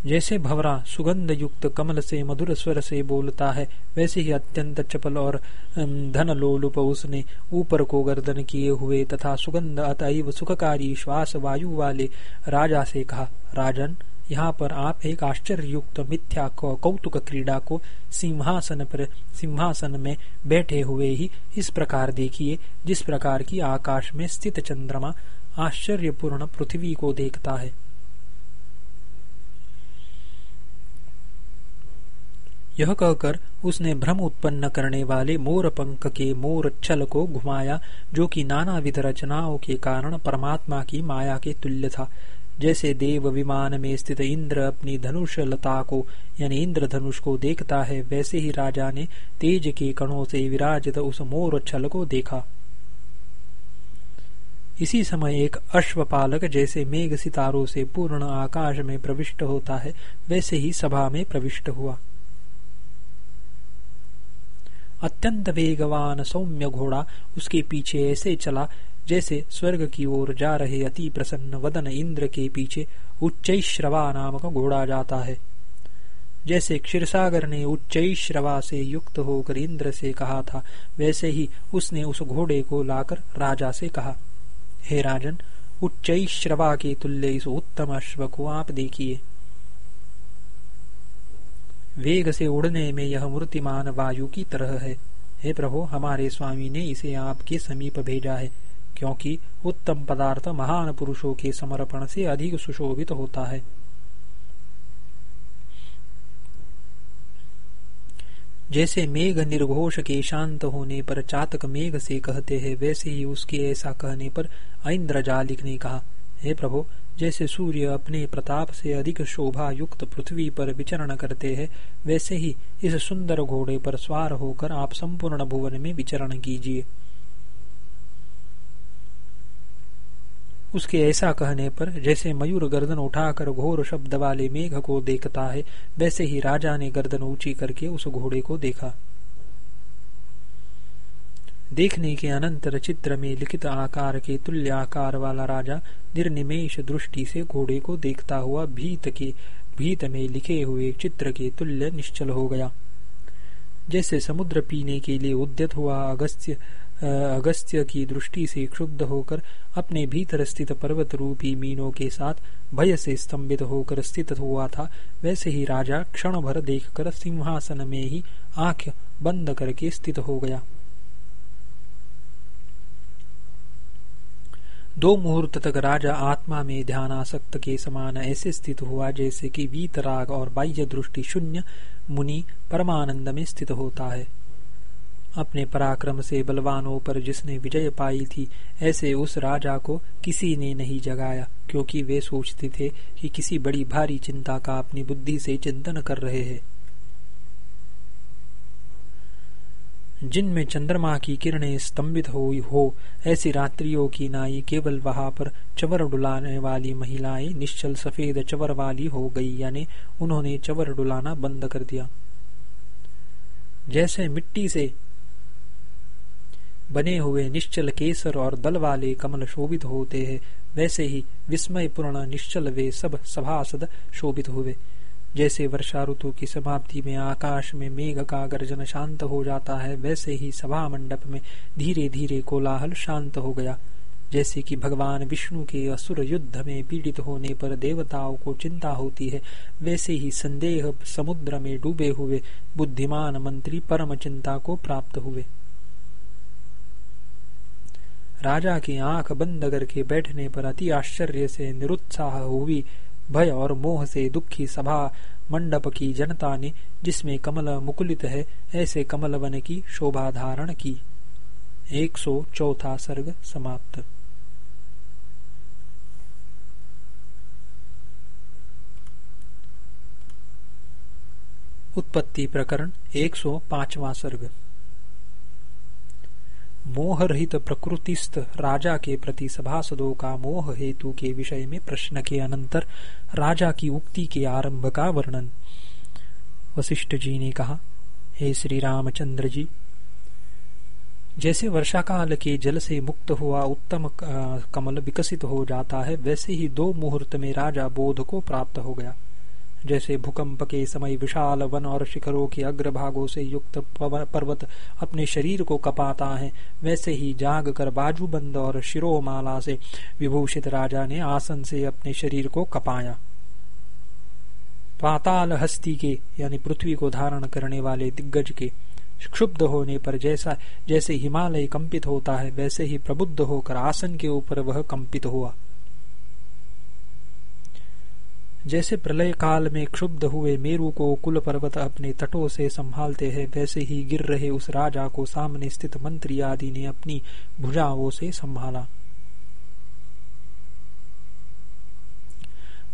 जैसे भवरा सुगंध युक्त कमल से मधुर स्वर से बोलता है, वैसे ही अत्यंत चपल और धन लोलुप उसने ऊपर को गर्दन किए हुए तथा सुगंध अतएव सुखकारी श्वास वायु वाले राजा से कहा, राजन, यहाँ पर आप एक आश्चर्य युक्त मिथ्या कौतुक क्रीड़ा को सिंहासन पर, सिंहासन में बैठे हुए ही इस प्रकार देखिए, जिस प्रकार की आकाश में स्थित चंद्रमा आश्चर्यपूर्ण पृथ्वी को देखता है। यह कहकर उसने भ्रम उत्पन्न करने वाले मोर पंख के मोर छल को घुमाया, जो कि नानाविध रचनाओं के कारण परमात्मा की माया के तुल्य था। जैसे देव विमान में स्थित इंद्र अपनी धनुष लता को, यानी इंद्र धनुष को देखता है, वैसे ही राजा ने तेज के कणों से विराजित उस मोर छल को देखा। इसी समय एक अश्वपालक जैसे मेघ सितारों से पूर्ण आकाश में प्रविष्ट होता है, वैसे ही सभा में प्रविष्ट हुआ। अत्यंत वेगवान सौम्य घोड़ा उसके पीछे ऐसे चला, जैसे स्वर्ग की ओर जा रहे अति प्रसन्न वदन इंद्र के पीछे उच्च श्रवा नामक घोड़ा जाता है। जैसे क्षीरसागर ने उच्च श्रवा से युक्त होकर इंद्र से कहा था, वैसे ही उसने उस घोड़े को लाकर राजा से कहा, हे राजन उच्च श्रवा के तुल्य इस उत्तम अश्व को आप देखिए। वेग से उड़ने में यह मूर्तिमान वायु की तरह है। हे प्रभु, हमारे स्वामी ने इसे आपके समीप भेजा है, क्योंकि उत्तम पदार्थ महान पुरुषों के समर्पण से अधिक सुशोभित होता है। जैसे मेघ निर्घोष के शांत होने पर चातक मेघ से कहते हैं, वैसे ही उसके ऐसा कहने पर इंद्रजालिक ने कहा, हे प्रभु जैसे सूर्य अपने प्रताप से अधिक शोभा युक्त पृथ्वी पर विचरण करते हैं, वैसे ही इस सुंदर घोड़े पर स्वार होकर आप संपूर्ण भुवन में विचरण कीजिए। उसके ऐसा कहने पर जैसे मयूर गर्दन उठाकर घोर शब्द वाले मेघ को देखता है, वैसे ही राजा ने गर्दन ऊँची करके उस घोड़े को देखा। देखने के अनंतर चित्र में लिखित आकार के तुल्य आकार वाला राजा निर्निमेश दृष्टि से घोड़े को देखता हुआ भीत के, भीत में लिखे हुए चित्र के तुल्य निश्चल हो गया। जैसे समुद्र पीने के लिए उद्यत हुआ अगस्त्य अगस्त्य की दृष्टि से क्षुब्ध होकर अपने भीतर स्थित पर्वत रूपी मीनों के साथ भय से स्तंभित होकर स्थित हुआ था, वैसे ही राजा क्षण भर देखकर सिंहासन में ही आँख बंद करके स्थित हो गया। दो मुहूर्त तक राजा आत्मा में ध्यानासक्त के समान ऐसे स्थित हुआ जैसे कि वीतराग और बाह्य दृष्टि शून्य मुनि परमानंद में स्थित होता है। अपने पराक्रम से बलवानों पर जिसने विजय पाई थी, ऐसे उस राजा को किसी ने नहीं जगाया, क्योंकि वे सोचते थे कि किसी बड़ी भारी चिंता का अपनी बुद्धि से चिंतन कर रहे हैं। जिनमें चंद्रमा की किरणें स्तंभित हुई हो, ऐसी रात्रियों की नाई केवल वहाँ पर चवर डुलाने वाली महिलाएँ निश्चल सफ़ेद चवर वाली हो गई, यानी उन्होंने चवर डुलाना बंद कर दिया। जैसे मिट्टी से बने हुए निश्चल केसर और दल वाले कमल शोभित होते हैं, वैसे ही विस्मय पूर्ण निश्चल वे सब सभासद शोभित हुए। जैसे वर्षा ऋतु की समाप्ति में आकाश में मेघ का गर्जन शांत हो जाता है, वैसे ही सभा मंडप में धीरे धीरे कोलाहल शांत हो गया। जैसे कि भगवान विष्णु के असुर युद्ध में पीड़ित होने पर देवताओं को चिंता होती है, वैसे ही संदेह समुद्र में डूबे हुए बुद्धिमान मंत्री परम चिंता को प्राप्त हुए। राजा की आँख बंद करके बैठने पर अति आश्चर्य से निरुत्साह हुई भय और मोह से दुखी सभा मंडप की जनता ने, जिसमें कमल मुकुलित है, ऐसे कमल वन की शोभा धारण की। एक सौ चौथा सर्ग समाप्त। उत्पत्ति प्रकरण एक सौ पांचवा सर्ग। मोह रहित प्रकृतिस्थ राजा के प्रति सभासदों का मोह हेतु के विषय में प्रश्न के अनंतर राजा की उक्ति के आरंभ का वर्णन। वशिष्ठ जी ने कहा, हे श्री रामचंद्र जी जैसे वर्षा काल के जल से मुक्त हुआ उत्तम कमल विकसित हो जाता है, वैसे ही दो मुहूर्त में राजा बोध को प्राप्त हो गया। जैसे भूकंप के समय विशाल वन और शिखरों के अग्रभागों से युक्त पर्वत अपने शरीर को कपाता है, वैसे ही जाग कर बाजूबंद और शिरोमाला से विभूषित राजा ने आसन से अपने शरीर को कपाया। पाताल हस्ती के, यानी पृथ्वी को धारण करने वाले दिग्गज के, क्षुब्ध होने पर जैसा, जैसे हिमालय कंपित होता है, वैसे ही प्रबुद्ध होकर आसन के ऊपर वह कंपित हुआ। जैसे प्रलय काल में क्षुब्ध हुए मेरु को कुल पर्वत अपने तटों से संभालते हैं, वैसे ही गिर रहे उस राजा को सामने स्थित मंत्री आदि ने अपनी भुजाओं से संभाला।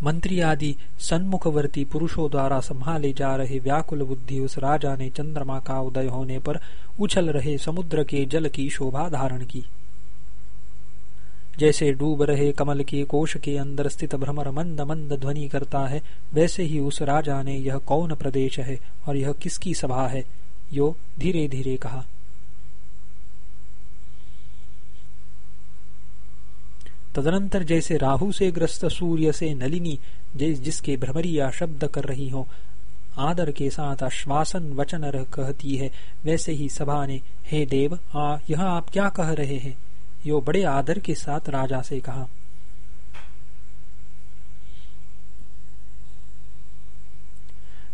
मंत्री आदि सन्मुखवर्ती पुरुषों द्वारा संभाले जा रहे व्याकुल बुद्धि उस राजा ने चंद्रमा का उदय होने पर उछल रहे समुद्र के जल की शोभा धारण की। जैसे डूब रहे कमल के कोश के अंदर स्थित भ्रमर मंद मंद ध्वनि करता है, वैसे ही उस राजा ने यह कौन प्रदेश है और यह किसकी सभा है? यो धीरे धीरे कहा। तदनंतर जैसे राहु से ग्रस्त सूर्य से नलिनी जिसके भ्रमरिया शब्द कर रही हो, आदर के साथ आश्वासन वचन रह कहती है, वैसे ही सभा ने, हे देव, आ यह आप क्या कह रहे हैं? यो बड़े आदर के साथ राजा से कहा,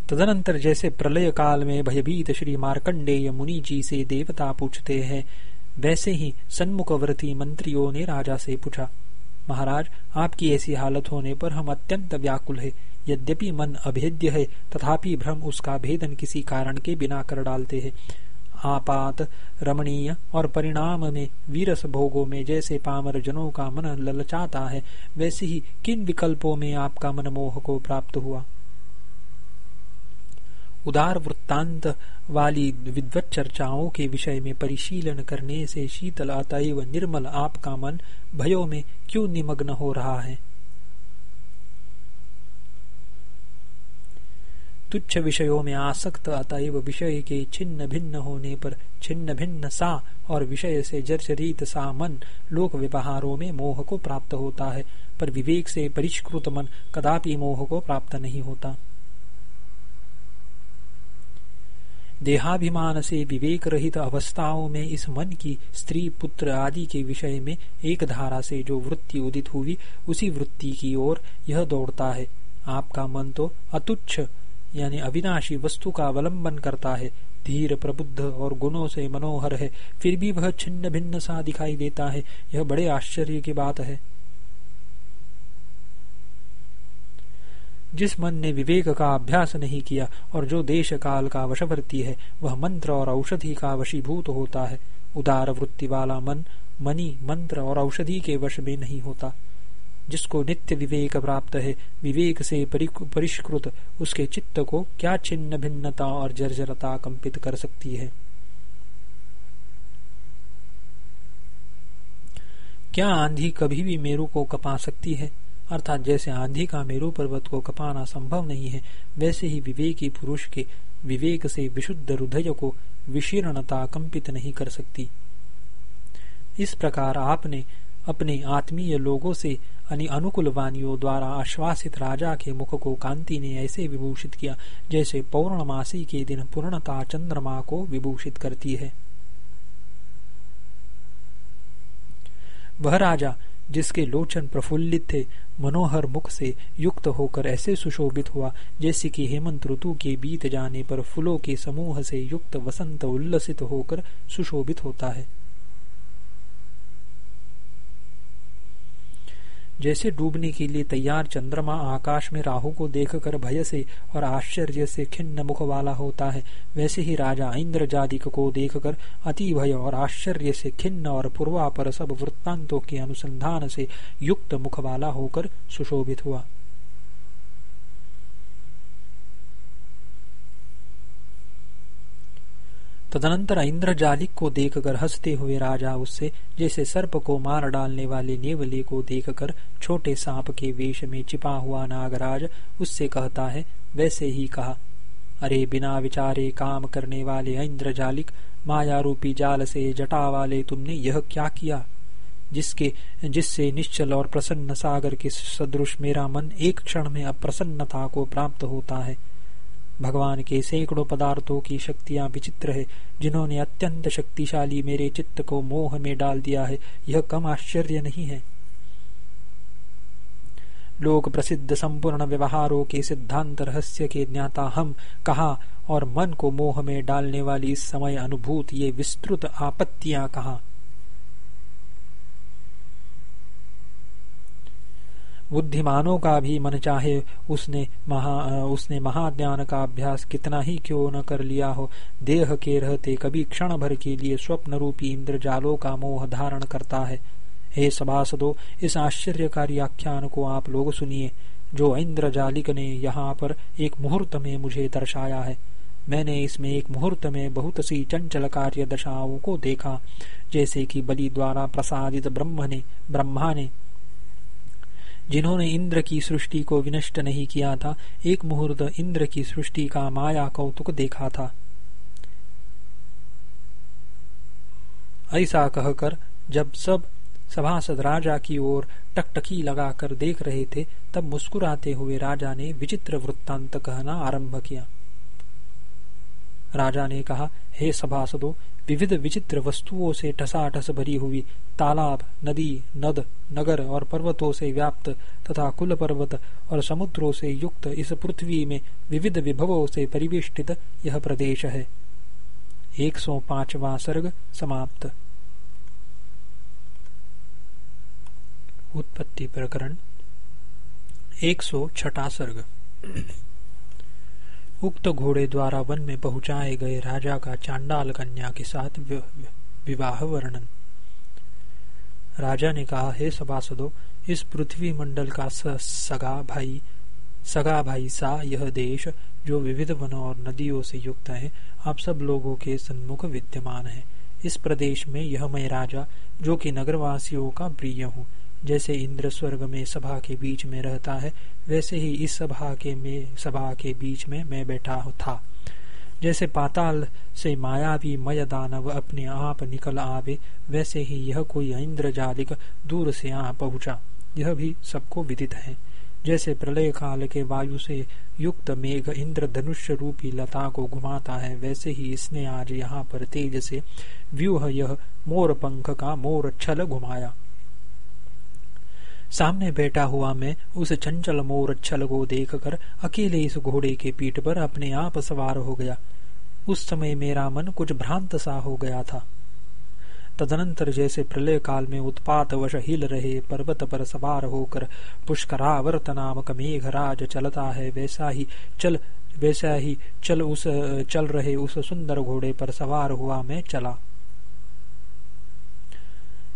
तदनंतर जैसे प्रलय काल में भयभीत श्री मार्कंडेय मुनि जी से देवता पूछते हैं, वैसे ही सन्मुखवर्ती मंत्रियों ने राजा से पूछा, महाराज, आपकी ऐसी हालत होने पर हम अत्यंत व्याकुल है, यद्यपि मन अभेद्य है, तथापि भ्रम उसका भेदन किसी कारण के बिना कर डालते हैं। आपात, रमणीय और परिणाम में, वीरस भोगों में जैसे पामर जनों का मन ललचाता है, वैसे ही किन विकल्पों में आपका मन मोह को प्राप्त हुआ? उदार वृत्तांत वाली विद्वत चर्चाओं के विषय में परिशीलन करने से शीतल अतएव निर्मल आपका मन, भयों में क्यों निमग्न हो रहा है? तुच्छ विषयों में आसक्त अतएव विषय के छिन्न भिन्न होने पर छिन्न भिन्न सा और विषय से जर्जरित सा मन लोक व्यवहारों में मोह को प्राप्त होता है, पर विवेक से परिष्कृत मन कदापि मोह को प्राप्त नहीं होता। देहाभिमान से विवेक रहित अवस्थाओं में इस मन की स्त्री पुत्र आदि के विषय में एक धारा से जो वृत्ति उदित हुई, उसी वृत्ति की ओर यह दौड़ता है। आपका मन तो अतुच्छ यानी अविनाशी वस्तु का अवलंबन करता है, धीर प्रबुद्ध और गुणों से मनोहर है, फिर भी वह छिन्न भिन्न सा दिखाई देता है, यह बड़े आश्चर्य की बात है। जिस मन ने विवेक का अभ्यास नहीं किया और जो देश काल का वशवर्ती है, वह मंत्र और औषधि का वशीभूत होता है। उदार वृत्ति वाला मन, मनी मंत्र और औषधि के वश में नहीं होता। जिसको नित्य विवेक प्राप्त है, विवेक से परिष्कृत, उसके चित्त को क्या छिन्न भिन्नता और जर्जरता कंपित कर सकती है? क्या आंधी कभी भी मेरू को कपा सकती है? अर्थात जैसे आंधी का मेरू पर्वत को कपाना संभव नहीं है, वैसे ही विवेकी पुरुष के विवेक से विशुद्ध हृदय को विशीर्णता कंपित नहीं कर सकती। इस प्रकार आपने अपने आत्मीय लोगों से अनुकूल वाणियों द्वारा आश्वासित राजा के मुख को कांति ने ऐसे विभूषित किया, जैसे पौर्णमासी के दिन पूर्णता चंद्रमा को विभूषित करती है। वह राजा, जिसके लोचन प्रफुल्लित थे, मनोहर मुख से युक्त होकर ऐसे सुशोभित हुआ, जैसे कि हेमंत ऋतु के बीत जाने पर फूलों के समूह से युक्त वसंत उल्लसित होकर सुशोभित होता है। जैसे डूबने के लिए तैयार चंद्रमा आकाश में राहु को देखकर भय से और आश्चर्य से खिन्न मुख वाला होता है, वैसे ही राजा इंद्र जादिक को देखकर अति भय और आश्चर्य से खिन्न और पूर्वापर सब वृत्तांतों के अनुसंधान से युक्त मुख वाला होकर सुशोभित हुआ। तदनंतर इंद्रजालिक को देखकर हँसते हुए राजा उससे, जैसे सर्प को मार डालने वाले नेवले को देखकर छोटे सांप के वेश में छिपा हुआ नागराज उससे कहता है, वैसे ही कहा, अरे बिना विचारे काम करने वाले इंद्रजालिक माया रूपी जाल से जटा वाले तुमने यह क्या किया? जिसके, जिससे निश्चल और प्रसन्न सागर के सदृश मेरा मन एक क्षण में अप्रसन्नता को प्राप्त होता है। भगवान के सैकड़ों पदार्थों की शक्तियाँ विचित्र है, जिन्होंने अत्यंत शक्तिशाली मेरे चित्त को मोह में डाल दिया है। यह कम आश्चर्य नहीं है। लोक प्रसिद्ध संपूर्ण व्यवहारों के सिद्धांत रहस्य के ज्ञाता हम कहा और मन को मोह में डालने वाली इस समय अनुभूत ये विस्तृत आपत्तियाँ कहा। बुद्धिमानों का भी मन चाहे, उसने महा उसने महाज्ञान का अभ्यास कितना ही क्यों न कर लिया हो। देह के रहते कभी क्षण भर के लिए स्वप्न रूपी इंद्रजालों का मोह धारण करता है। हे सभासदो, इस आश्चर्यकारी आख्यान को आप लोग सुनिए। जो इंद्रजालिक ने यहाँ पर एक मुहूर्त में मुझे दर्शाया है। मैंने इसमें एक मुहूर्त में बहुत सी चंचल कार्य दशाओं को देखा, जैसे कि बलि द्वारा प्रसादित ब्रह्म ने, ब्रह्मा ने जिन्होंने इंद्र की सृष्टि को विनष्ट नहीं किया था, एक मुहूर्त इंद्र की सृष्टि का माया कौतुक देखा था। ऐसा कहकर जब सब सभासद राजा की ओर टकटकी लगाकर देख रहे थे, तब मुस्कुराते हुए राजा ने विचित्र वृत्तांत कहना आरंभ किया। राजा ने कहा हे सभासदों, विविध विचित्र वस्तुओं से ठसाठस भरी हुई तालाब, नदी, नद, नगर और पर्वतों से व्याप्त तथा कुल पर्वत और समुद्रों से युक्त इस पृथ्वी में विविध विभवों से परिवेष्टित यह प्रदेश है। एक सौ पांचवा सर्ग समाप्त। उत्पत्ति प्रकरण। एक सौ छठा सर्ग। उक्त घोड़े द्वारा वन में पहुँचाए गए राजा का चांडाल कन्या के साथ विवाह वर्णन। राजा ने कहा, हे सभासदो, इस पृथ्वी मंडल का सगा भाई सगा भाई सा, यह देश, जो विविध वनों और नदियों से युक्त है, आप सब लोगों के सन्मुख विद्यमान है। इस प्रदेश में यह मैं राजा, जो कि नगरवासियों का प्रिय हूँ। जैसे इंद्र स्वर्ग में सभा के बीच में रहता है, वैसे ही इस सभा के में, सभा के बीच में मैं बैठा था। जैसे पाताल से मायावी मय दानव अपने आप निकल आवे, वैसे ही यह कोई इंद्र इंद्रजालिक दूर से आ पहुँचा। यह भी सबको विदित है। जैसे प्रलय काल के वायु से युक्त मेघ इंद्र धनुष्य रूपी लता को घुमाता है, वैसे ही इसने आज यहाँ पर तेज से व्यूह यह मोर पंख का मोर छल घुमाया। सामने बैठा हुआ मैं उस चंचल मोर छल को देखकर अकेले इस घोड़े के पीठ पर अपने आप सवार हो गया। उस समय मेरा मन कुछ भ्रांत सा हो गया था। तदनंतर जैसे प्रलय काल में उत्पात वश हिल रहे पर्वत पर सवार होकर पुष्करावर्त नामक मेघराज चलता है, वैसा ही चल, वैसा ही चल उस, चल रहे उस सुंदर घोड़े पर सवार हुआ मैं चला।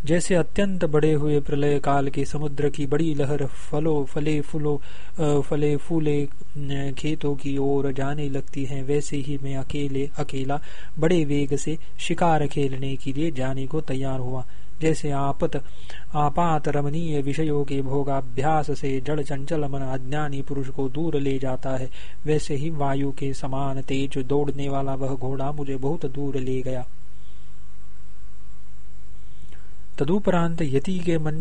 जैसे अत्यंत बड़े हुए प्रलय काल के समुद्र की बड़ी लहर फलो, फले फूलो फले फूले खेतों की ओर जाने लगती है, वैसे ही मैं अकेले, अकेला, बड़े वेग से शिकार खेलने के लिए जाने को तैयार हुआ। जैसे आपत, आपात रमणीय विषयों के भोगाभ्यास से जड़ चंचल मन अज्ञानी पुरुष को दूर ले जाता है, वैसे ही वायु के समान तेज दौड़ने वाला वह घोड़ा मुझे बहुत दूर ले गया। तदुपरांत यति के मन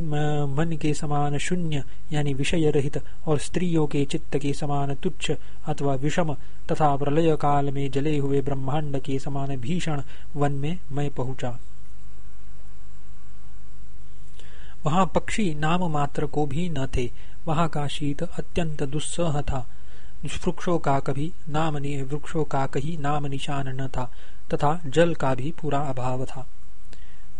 मन के समान शून्य, यानी विषय रहित और स्त्रियों के चित्त के समान तुच्छ, अथवा विषम, तथा प्रलय काल में जले हुए ब्रह्मांड के समान भीषण वन में मैं पहुँचा। वहाँ पक्षी नाम मात्र को भी न थे, वहाँ का शीत अत्यंत दुस्सह था। वृक्षों का कभी नाम वृक्षों का कहीं नाम निशान न था, तथा जल का भी पूरा अभाव था।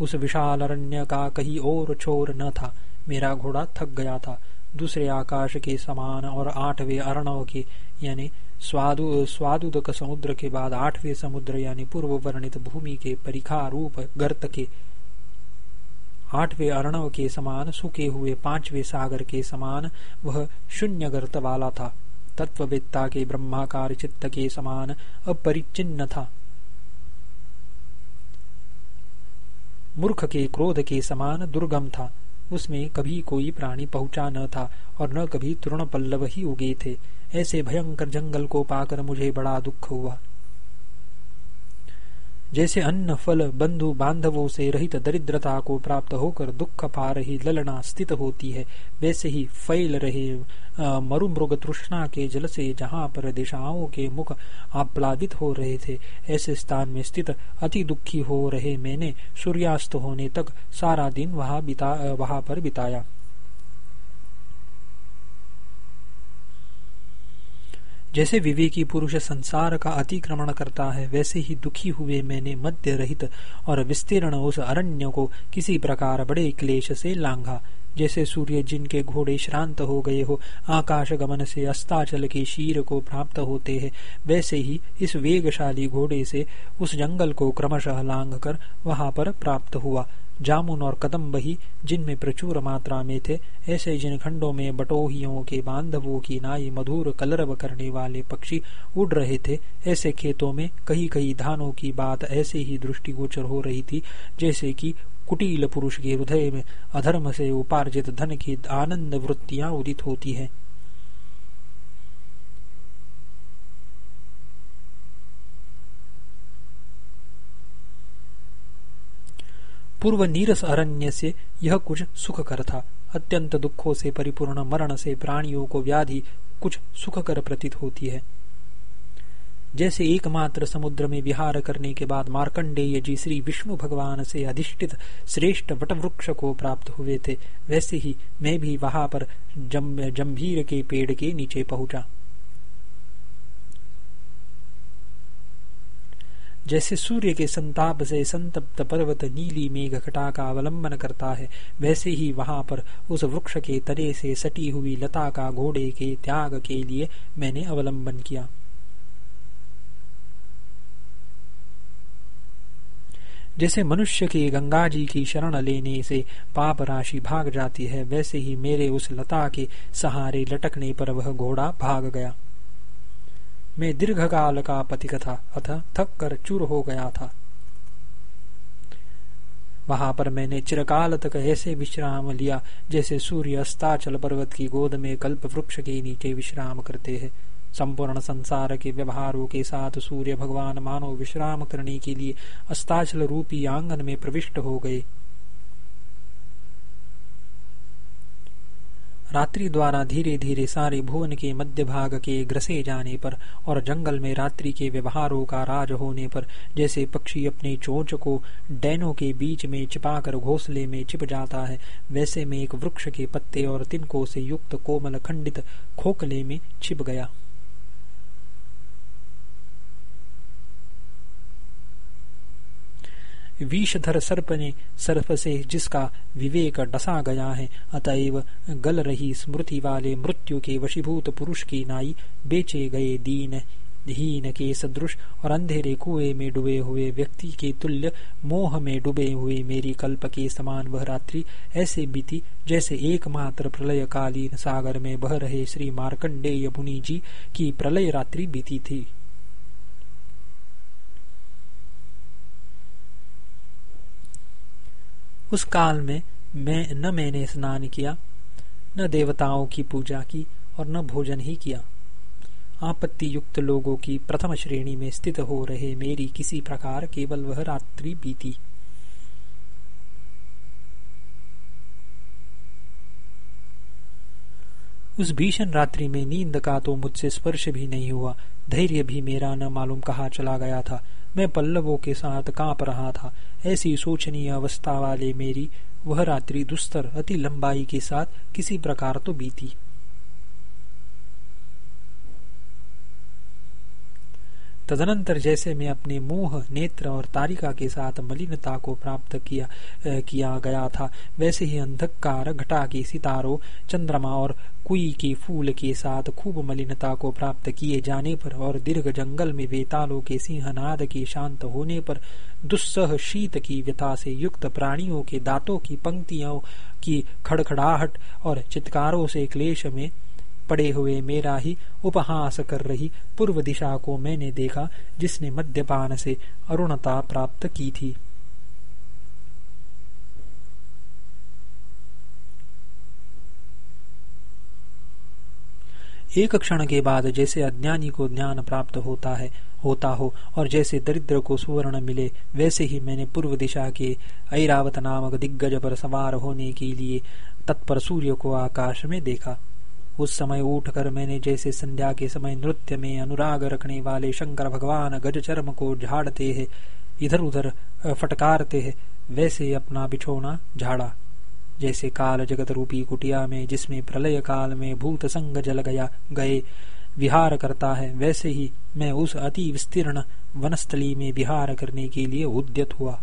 उस विशाल अरण्य का कहीं और छोर न था। मेरा घोड़ा थक गया था। दूसरे आकाश के समान और आठवें अर्णव के, यानी स्वादु, स्वादुदक समुद्र के बाद आठवें समुद्र, यानी पूर्व वर्णित भूमि के परिखा रूप गर्त के, आठवें अर्णव के समान सूखे हुए पाँचवें सागर के समान वह शून्य गर्त वाला था। तत्ववेत्ता के ब्रह्माकार चित्त के समान अपरिचिन्न था। मूर्ख के क्रोध के समान दुर्गम था। उसमें कभी कोई प्राणी पहुँचा न था और न कभी तृण पल्लव ही उगे थे। ऐसे भयंकर जंगल को पाकर मुझे बड़ा दुख हुआ। जैसे अन्न, फल, बंधु, बांधवों से रहित दरिद्रता को प्राप्त होकर दुख पा रही ललना स्थित होती है। वैसे ही फैल रहे मरुमृग तृष्णा के जल से जहाँ पर दिशाओं के मुख आप्लावित हो रहे थे, ऐसे स्थान में स्थित अति दुखी हो रहे मैंने सूर्यास्त होने तक सारा दिन वहाँ बिता वहाँ पर बिताया। जैसे विवेकी पुरुष संसार का अतिक्रमण करता है, वैसे ही दुखी हुए मैंने मध्य रहित और विस्तीर्ण उस अरण्य को किसी प्रकार बड़े क्लेश से लांघा। जैसे सूर्य जिनके घोड़े श्रांत हो गए हो, आकाश गमन से अस्ताचल के शीर को प्राप्त होते हैं, वैसे ही इस वेगशाली घोड़े से उस जंगल को क्रमशः लांघ कर वहाँ पर प्राप्त हुआ। जामुन और कदम ही जिनमें प्रचुर मात्रा में थे। ऐसे जिन खंडों में बटोहियों के बांधवों की नाई मधुर कलरव करने वाले पक्षी उड़ रहे थे, ऐसे खेतों में कहीं कहीं धानों की बात ऐसे ही दृष्टिगोचर हो रही थी, जैसे कि कुटील पुरुष के हृदय में अधर्म से उपार्जित धन की आनंद वृत्तियाँ उदित होती है। पूर्व नीरस अरण्य से यह कुछ सुखकर था। अत्यंत दुखों से परिपूर्ण मरण से प्राणियों को व्याधि कुछ सुखकर प्रतीत होती है। जैसे एकमात्र समुद्र में विहार करने के बाद मार्कंडेय जी श्री विष्णु भगवान से अधिष्ठित श्रेष्ठ वटवृक्ष को प्राप्त हुए थे वैसे ही मैं भी वहाँ पर जम, जम्भीर के पेड़ के नीचे पहुँचा। जैसे सूर्य के संताप से संतप्त पर्वत नीली मेघ घटा का अवलंबन करता है, वैसे ही वहाँ पर उस वृक्ष के तरे से सटी हुई लता का घोड़े के त्याग के लिए मैंने अवलंबन किया। जैसे मनुष्य के गंगा जी की शरण लेने से पाप राशि भाग जाती है, वैसे ही मेरे उस लता के सहारे लटकने पर वह घोड़ा भाग गया। मैं दीर्घकाल का पथिक था अतः थक कर चूर हो गया था। वहाँ पर मैंने चिरकाल तक ऐसे विश्राम लिया, जैसे सूर्य अस्ताचल पर्वत की गोद में कल्प वृक्ष के नीचे विश्राम करते हैं। संपूर्ण संसार के व्यवहारों के साथ सूर्य भगवान मानव विश्राम करने के लिए अस्ताचल रूपी आँगन में प्रविष्ट हो गए। रात्रि द्वारा धीरे धीरे सारे भुवन के मध्य भाग के ग्रसे जाने पर और जंगल में रात्रि के व्यवहारों का राज होने पर जैसे पक्षी अपने चोच को डैनों के बीच में छिपाकर घोंसले में छिप जाता है, वैसे में एक वृक्ष के पत्ते और तिनको से युक्त कोमल खंडित खोखले में छिप गया। विषधर सर्प ने सर्प से जिसका विवेक डसा गया है, अतएव गल रही स्मृति वाले मृत्यु के वशीभूत पुरुष की नाई बेचे गए दीन हीन के सदृश और अंधेरे कुएँ में डूबे हुए व्यक्ति के तुल्य मोह में डूबे हुए मेरी कल्प के समान वह रात्रि ऐसे बीती जैसे एकमात्र प्रलय कालीन सागर में बह रहे श्री मार्कंडेय मुनि जी की प्रलय रात्रि बीती थी। उस काल में मैं न मैंने स्नान किया, न देवताओं की पूजा की और न भोजन ही किया। आपत्ति युक्त लोगों की प्रथम श्रेणी में स्थित हो रहे मेरी किसी प्रकार केवल वह रात्रि बीती। उस भीषण रात्रि में नींद का तो मुझसे स्पर्श भी नहीं हुआ, धैर्य भी मेरा न मालूम कहा चला गया था। मैं पल्लवों के साथ काँप रहा था। ऐसी सोचनीय अवस्था वाले मेरी, वह रात्रि दुस्तर, अति लंबाई के साथ किसी प्रकार तो बीती। तदनंतर जैसे मैं अपने मुँह नेत्र और तारिका के साथ मलिनता को प्राप्त किया ए, किया गया था वैसे ही अंधकार घटा के सितारों चंद्रमा और कुई के फूल के साथ खूब मलिनता को प्राप्त किए जाने पर और दीर्घ जंगल में वेतालों के सिंहनाद के शांत होने पर दुस्सह शीत की व्यथा से युक्त प्राणियों के दांतों की पंक्तियों की खड़खड़ाहट और चित्कारों से क्लेश में पड़े हुए मेरा ही उपहास कर रही पूर्व दिशा को मैंने देखा, जिसने मद्यपान से अरुणता प्राप्त की थी। एक क्षण के बाद जैसे अज्ञानी को ज्ञान प्राप्त होता है, होता हो, और जैसे दरिद्र को सुवर्ण मिले, वैसे ही मैंने पूर्व दिशा के ऐरावत नामक दिग्गज पर सवार होने के लिए तत्पर सूर्य को आकाश में देखा। उस समय उठकर मैंने जैसे संध्या के समय नृत्य में अनुराग रखने वाले शंकर भगवान गज चर्म को झाड़ते हैं, इधर उधर फटकारते हैं, वैसे अपना बिछोना झाड़ा। जैसे काल जगत रूपी कुटिया में जिसमें प्रलय काल में भूत संग जल गया, गए, विहार करता है, वैसे ही मैं उस अति विस्तीर्ण वनस्थली में विहार करने के लिए उद्यत हुआ।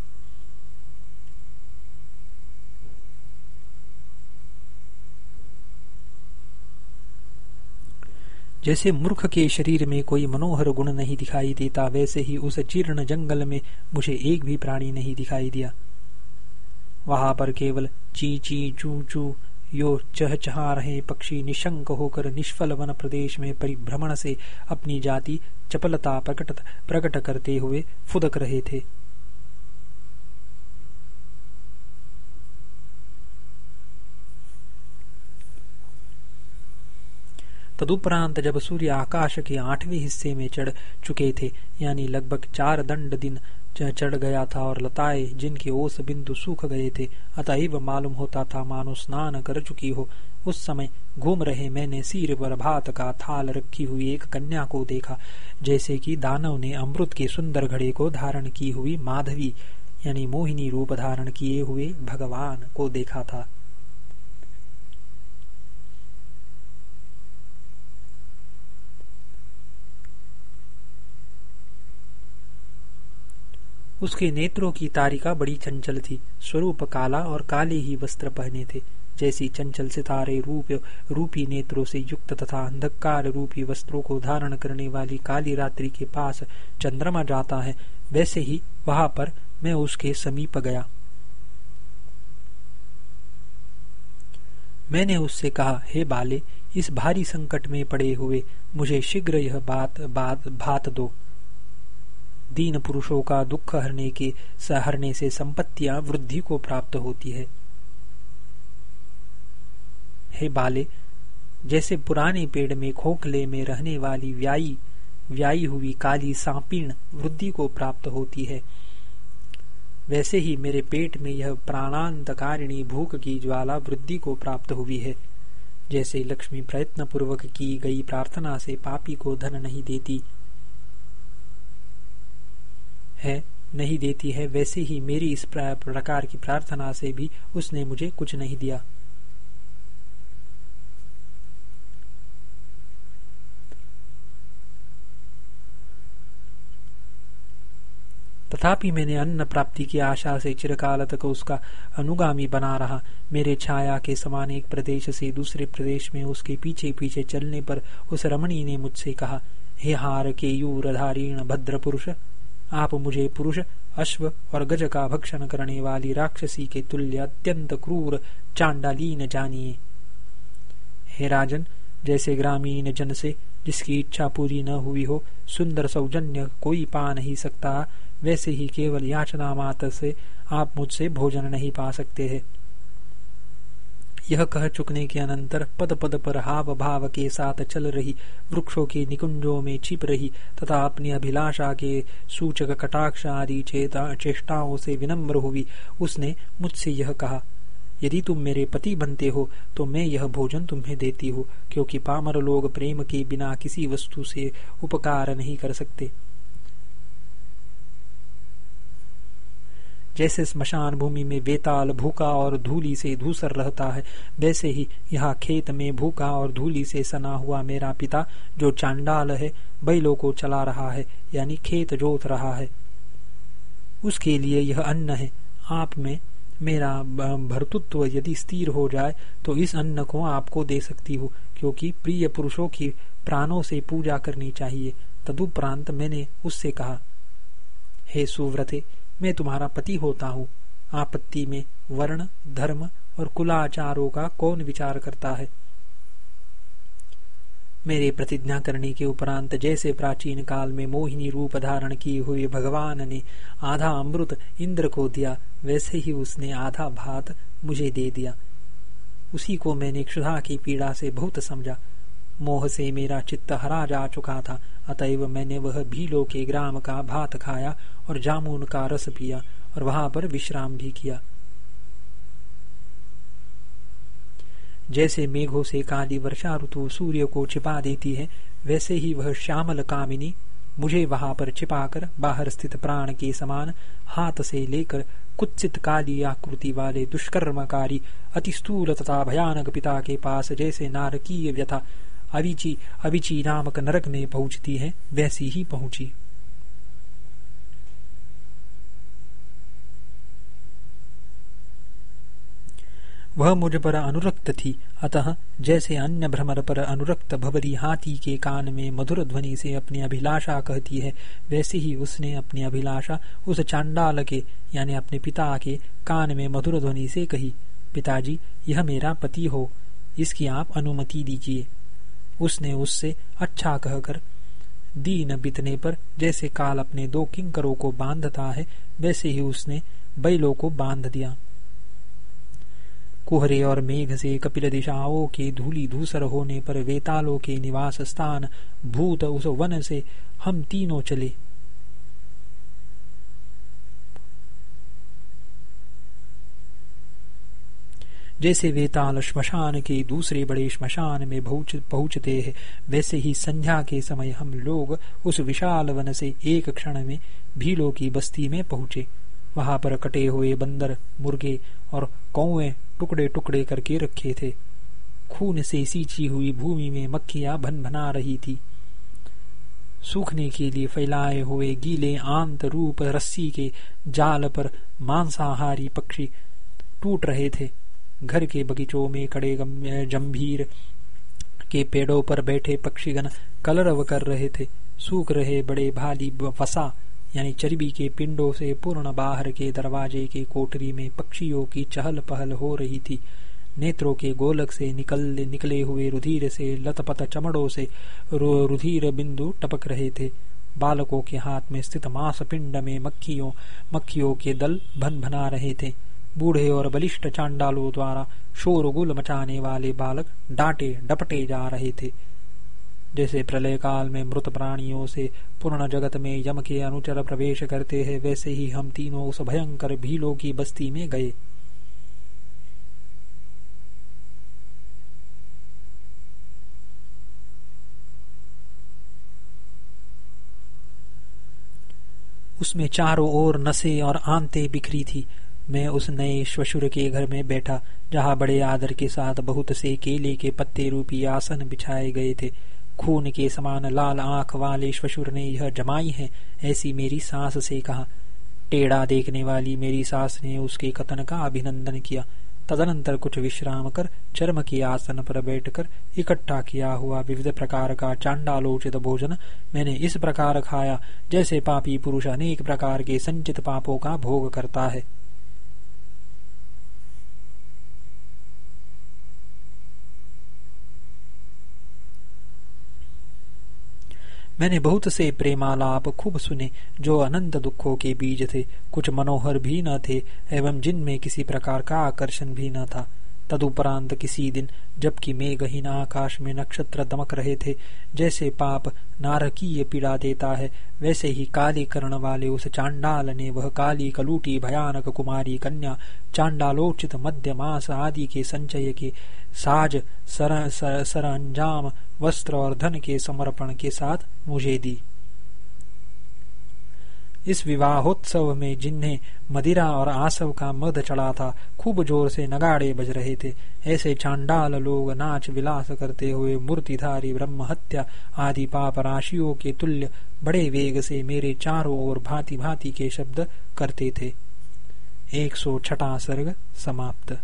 जैसे मूर्ख के शरीर में कोई मनोहर गुण नहीं दिखाई देता, वैसे ही उस जीर्ण जंगल में मुझे एक भी प्राणी नहीं दिखाई दिया। वहाँ पर केवल ची ची चू चू यो चहचहा रहे पक्षी निशंक होकर निष्फल वन प्रदेश में परिभ्रमण से अपनी जाति चपलता प्रकट प्रकट करते हुए फुदक रहे थे। तदुपरांत जब सूर्य आकाश के आठवें हिस्से में चढ़ चुके थे, यानी लगभग चार दंड दिन चढ़ गया था और लताए जिनके ओस बिंदु सूख गए थे, अतएव मालूम होता था, मानो स्नान कर चुकी हो। उस समय घूम रहे मैंने सिर पर भात का थाल रखी हुई एक कन्या को देखा, जैसे कि दानव ने अमृत के सुंदर घड़े को धारण की हुई माधवी, यानी मोहिनी रूप धारण किए हुए भगवान को देखा था। उसके नेत्रों की तारिका बड़ी चंचल थी। स्वरूप काला और काले ही वस्त्र पहने थे। जैसी चंचल सितारे रूप, रूपी नेत्रों से युक्त तथा अंधकार रूपी वस्त्रों को धारण करने वाली काली रात्रि के पास चंद्रमा जाता है, वैसे ही वहाँ पर मैं उसके समीप गया। मैंने उससे कहा, हे बाले, इस भारी संकट में पड़े हुए मुझे शीघ्र यह बात बात, भात दो। दीन पुरुषों का दुख हरने के सहरने से संपत्तियाँ वृद्धि को प्राप्त होती है। हे बाले, जैसे पुराने पेड़ में खोखले में रहने वाली व्याई व्याई हुई काली सांपीण वृद्धि को प्राप्त होती है, वैसे ही मेरे पेट में यह प्राणांतकारिणी भूख की ज्वाला वृद्धि को प्राप्त हुई है। जैसे लक्ष्मी प्रयत्न पूर्वक की गई प्रार्थना से पापी को धन नहीं देती है, नहीं देती है, वैसे ही मेरी इस प्रकार की प्रार्थना से भी उसने मुझे कुछ नहीं दिया। तथापि मैंने अन्न प्राप्ति की आशा से चिरकाल तक उसका अनुगामी बना रहा। मेरे छाया के समान एक प्रदेश से दूसरे प्रदेश में उसके पीछे पीछे चलने पर उस रमणी ने मुझसे कहा, हे हार के यूरधारीण भद्र पुरुष आप मुझे पुरुष, अश्व और गज का भक्षण करने वाली राक्षसी के तुल्य अत्यंत क्रूर चांडालीन जानिए हे राजन, जैसे ग्रामीण जन से जिसकी इच्छा पूरी न हुई हो, सुंदर सौजन्य कोई पा नहीं सकता, वैसे ही केवल याचना मात्र से आप मुझसे भोजन नहीं पा सकते हैं। यह कह चुकने के अनंतर पद पद पर हाव भाव के साथ चल रही, वृक्षों के निकुंजों में छिप रही, तथा अपनी अभिलाषा के सूचक कटाक्ष आदि चेष्टाओं से विनम्र हुई। उसने मुझसे यह कहा, यदि तुम मेरे पति बनते हो तो मैं यह भोजन तुम्हें देती हूँ, क्योंकि पामर लोग प्रेम के बिना किसी वस्तु से उपकार नहीं कर सकते। जैसे स्मशान भूमि में बेताल भूखा और धूली से धूसर रहता है, वैसे ही यहाँ खेत में भूखा और धूली से सना हुआ मेरा पिता, जो चांडाल है, बैलों को चला रहा है, यानी खेत जोत रहा है। उसके लिए यह अन्न है। आप में मेरा भर्तृत्व यदि स्थिर हो जाए तो इस अन्न को आपको दे सकती हूँ, क्योंकि प्रिय पुरुषों की प्राणों से पूजा करनी चाहिए। तदुपरांत मैंने उससे कहा, हे सुव्रते मैं तुम्हारा पति होता हूँ। आपत्ति में वर्ण, धर्म और कुलाचारों का कौन विचार करता है? मेरे प्रतिज्ञा करने के उपरांत जैसे प्राचीन काल में मोहिनी रूप धारण किए हुए भगवान ने आधा अमृत इंद्र को दिया, वैसे ही उसने आधा भात मुझे दे दिया। उसी को मैंने क्षुधा की पीड़ा से बहुत समझा। मोह से मेरा चित्त हरा जा चुका था। अतएव मैंने वह भीलो के ग्राम का भात खाया और जामुन का रस पिया और वहाँ पर विश्राम भी किया। जैसे मेघों से काली वर्षा ऋतु सूर्य को छिपा देती है, वैसे ही वह श्यामल कामिनी मुझे वहाँ पर छिपाकर बाहर स्थित प्राण के समान हाथ से लेकर कुत्सित काली आकृति वाले दुष्कर्मकारी, अति स्थूल तथा भयानक पिता के पास जैसे नारकीय व्यथा अविची अविची नामक नरक में पहुँचती है, वैसी ही पहुँची। वह मुझ पर अनुरक्त थी, अतः जैसे अन्य भ्रमर पर अनुरक्त भवरी हाथी के कान में मधुर ध्वनि से अपनी अभिलाषा कहती है, वैसे ही उसने अपनी अभिलाषा उस चांडाल के, यानी अपने पिता के कान में मधुर ध्वनि से कही, पिताजी, यह मेरा पति हो, इसकी आप अनुमति दीजिए। उसने उससे अच्छा कहकर दीन बीतने पर, जैसे काल अपने दो किंकरों को बांधता है, वैसे ही उसने बैलों को बाँध दिया। कुहरे और मेघ से कपिल दिशाओं के धूली धूसर होने पर वेतालों के निवास स्थान, भूत उस वन से हम तीनों चले। जैसे वेताल श्मशान के दूसरे बड़े श्मशान में पहुँचते हैं, वैसे ही संध्या के समय हम लोग उस विशाल वन से एक क्षण में भीलों की बस्ती में पहुँचे। वहाँ पर कटे हुए बंदर, मुर्गे और कौए टुकड़े टुकड़े करके रखे थे। खून से सींची हुई भूमि में मक्खियाँ भन भना रही थी। सूखने के लिए फैलाए हुए गीले आंत रूप रस्सी के जाल पर मांसाहारी पक्षी टूट रहे थे। घर के बगीचों में कड़े जम्भीर के पेड़ों पर बैठे पक्षीगण कलरव कर रहे थे। सूख रहे बड़े भाली फसा यानी चर्बी के पिंडों से पूर्ण बाहर के दरवाजे के कोठरी में पक्षियों की चहल पहल हो रही थी। नेत्रों के गोलक से निकल, निकले हुए रुधिर से, लतपत चमड़ों से रुधिर बिंदु टपक रहे थे। बालकों के हाथ में स्थित मांस पिंड में मक्खियों मक्खियों के दल भन भना रहे थे। बूढ़े और बलिष्ठ चांडालों द्वारा शोरगुल मचाने वाले बालक डांटे, डपटे जा रहे थे। जैसे प्रलय काल में मृत प्राणियों से पूर्ण जगत में यम के अनुचर प्रवेश करते हैं, वैसे ही हम तीनों उस भयंकर भीलों की बस्ती में गए। उसमें चारों ओर नसें और आंते बिखरी थी। मैं उस नए श्वशुर के घर में बैठा, जहाँ बड़े आदर के साथ बहुत से केले के पत्ते रूपी आसन बिछाए गए थे। खून के समान लाल आँख वाले श्वशुर ने यह जमाई है, ऐसी मेरी सास से कहा। टेढ़ा देखने वाली मेरी सास ने उसके कथन का अभिनंदन किया। तदनंतर कुछ विश्राम कर चर्म के आसन पर बैठकर इकट्ठा किया हुआ विविध प्रकार का चांडालोचित भोजन मैंने इस प्रकार खाया, जैसे पापी पुरुष अनेक प्रकार के संचित पापों का भोग करता है। मैंने बहुत से प्रेमालाप खूब सुने जो अनंत दुखों के बीज थे। कुछ मनोहर भी न थे एवं जिनमें किसी प्रकार का आकर्षण भी न था। तदुपरांत किसी दिन जबकि मेघहीन आकाश में नक्षत्र दमक रहे थे जैसे पाप नारकीय पीड़ा देता है वैसे ही काली कर्ण वाले उस चांडाल ने वह काली कलूटी भयानक कुमारी कन्या चांडालोचित मध्य मास आदि के संचय के साज सर, सर, सर अंजाम वस्त्र और धन के समर्पण के साथ मुझे दी। इस विवाहोत्सव में जिन्हें मदिरा और आसव का मध चढ़ा था, खूब ज़ोर से नगाड़े बज रहे थे। ऐसे चांडाल लोग नाच विलास करते हुए, मूर्तिधारी ब्रह्म हत्या आदि पाप राशियों के तुल्य, बड़े वेग से मेरे चारों ओर भांति भांति के शब्द करते थे। एक सौ छठा सर्ग समाप्त।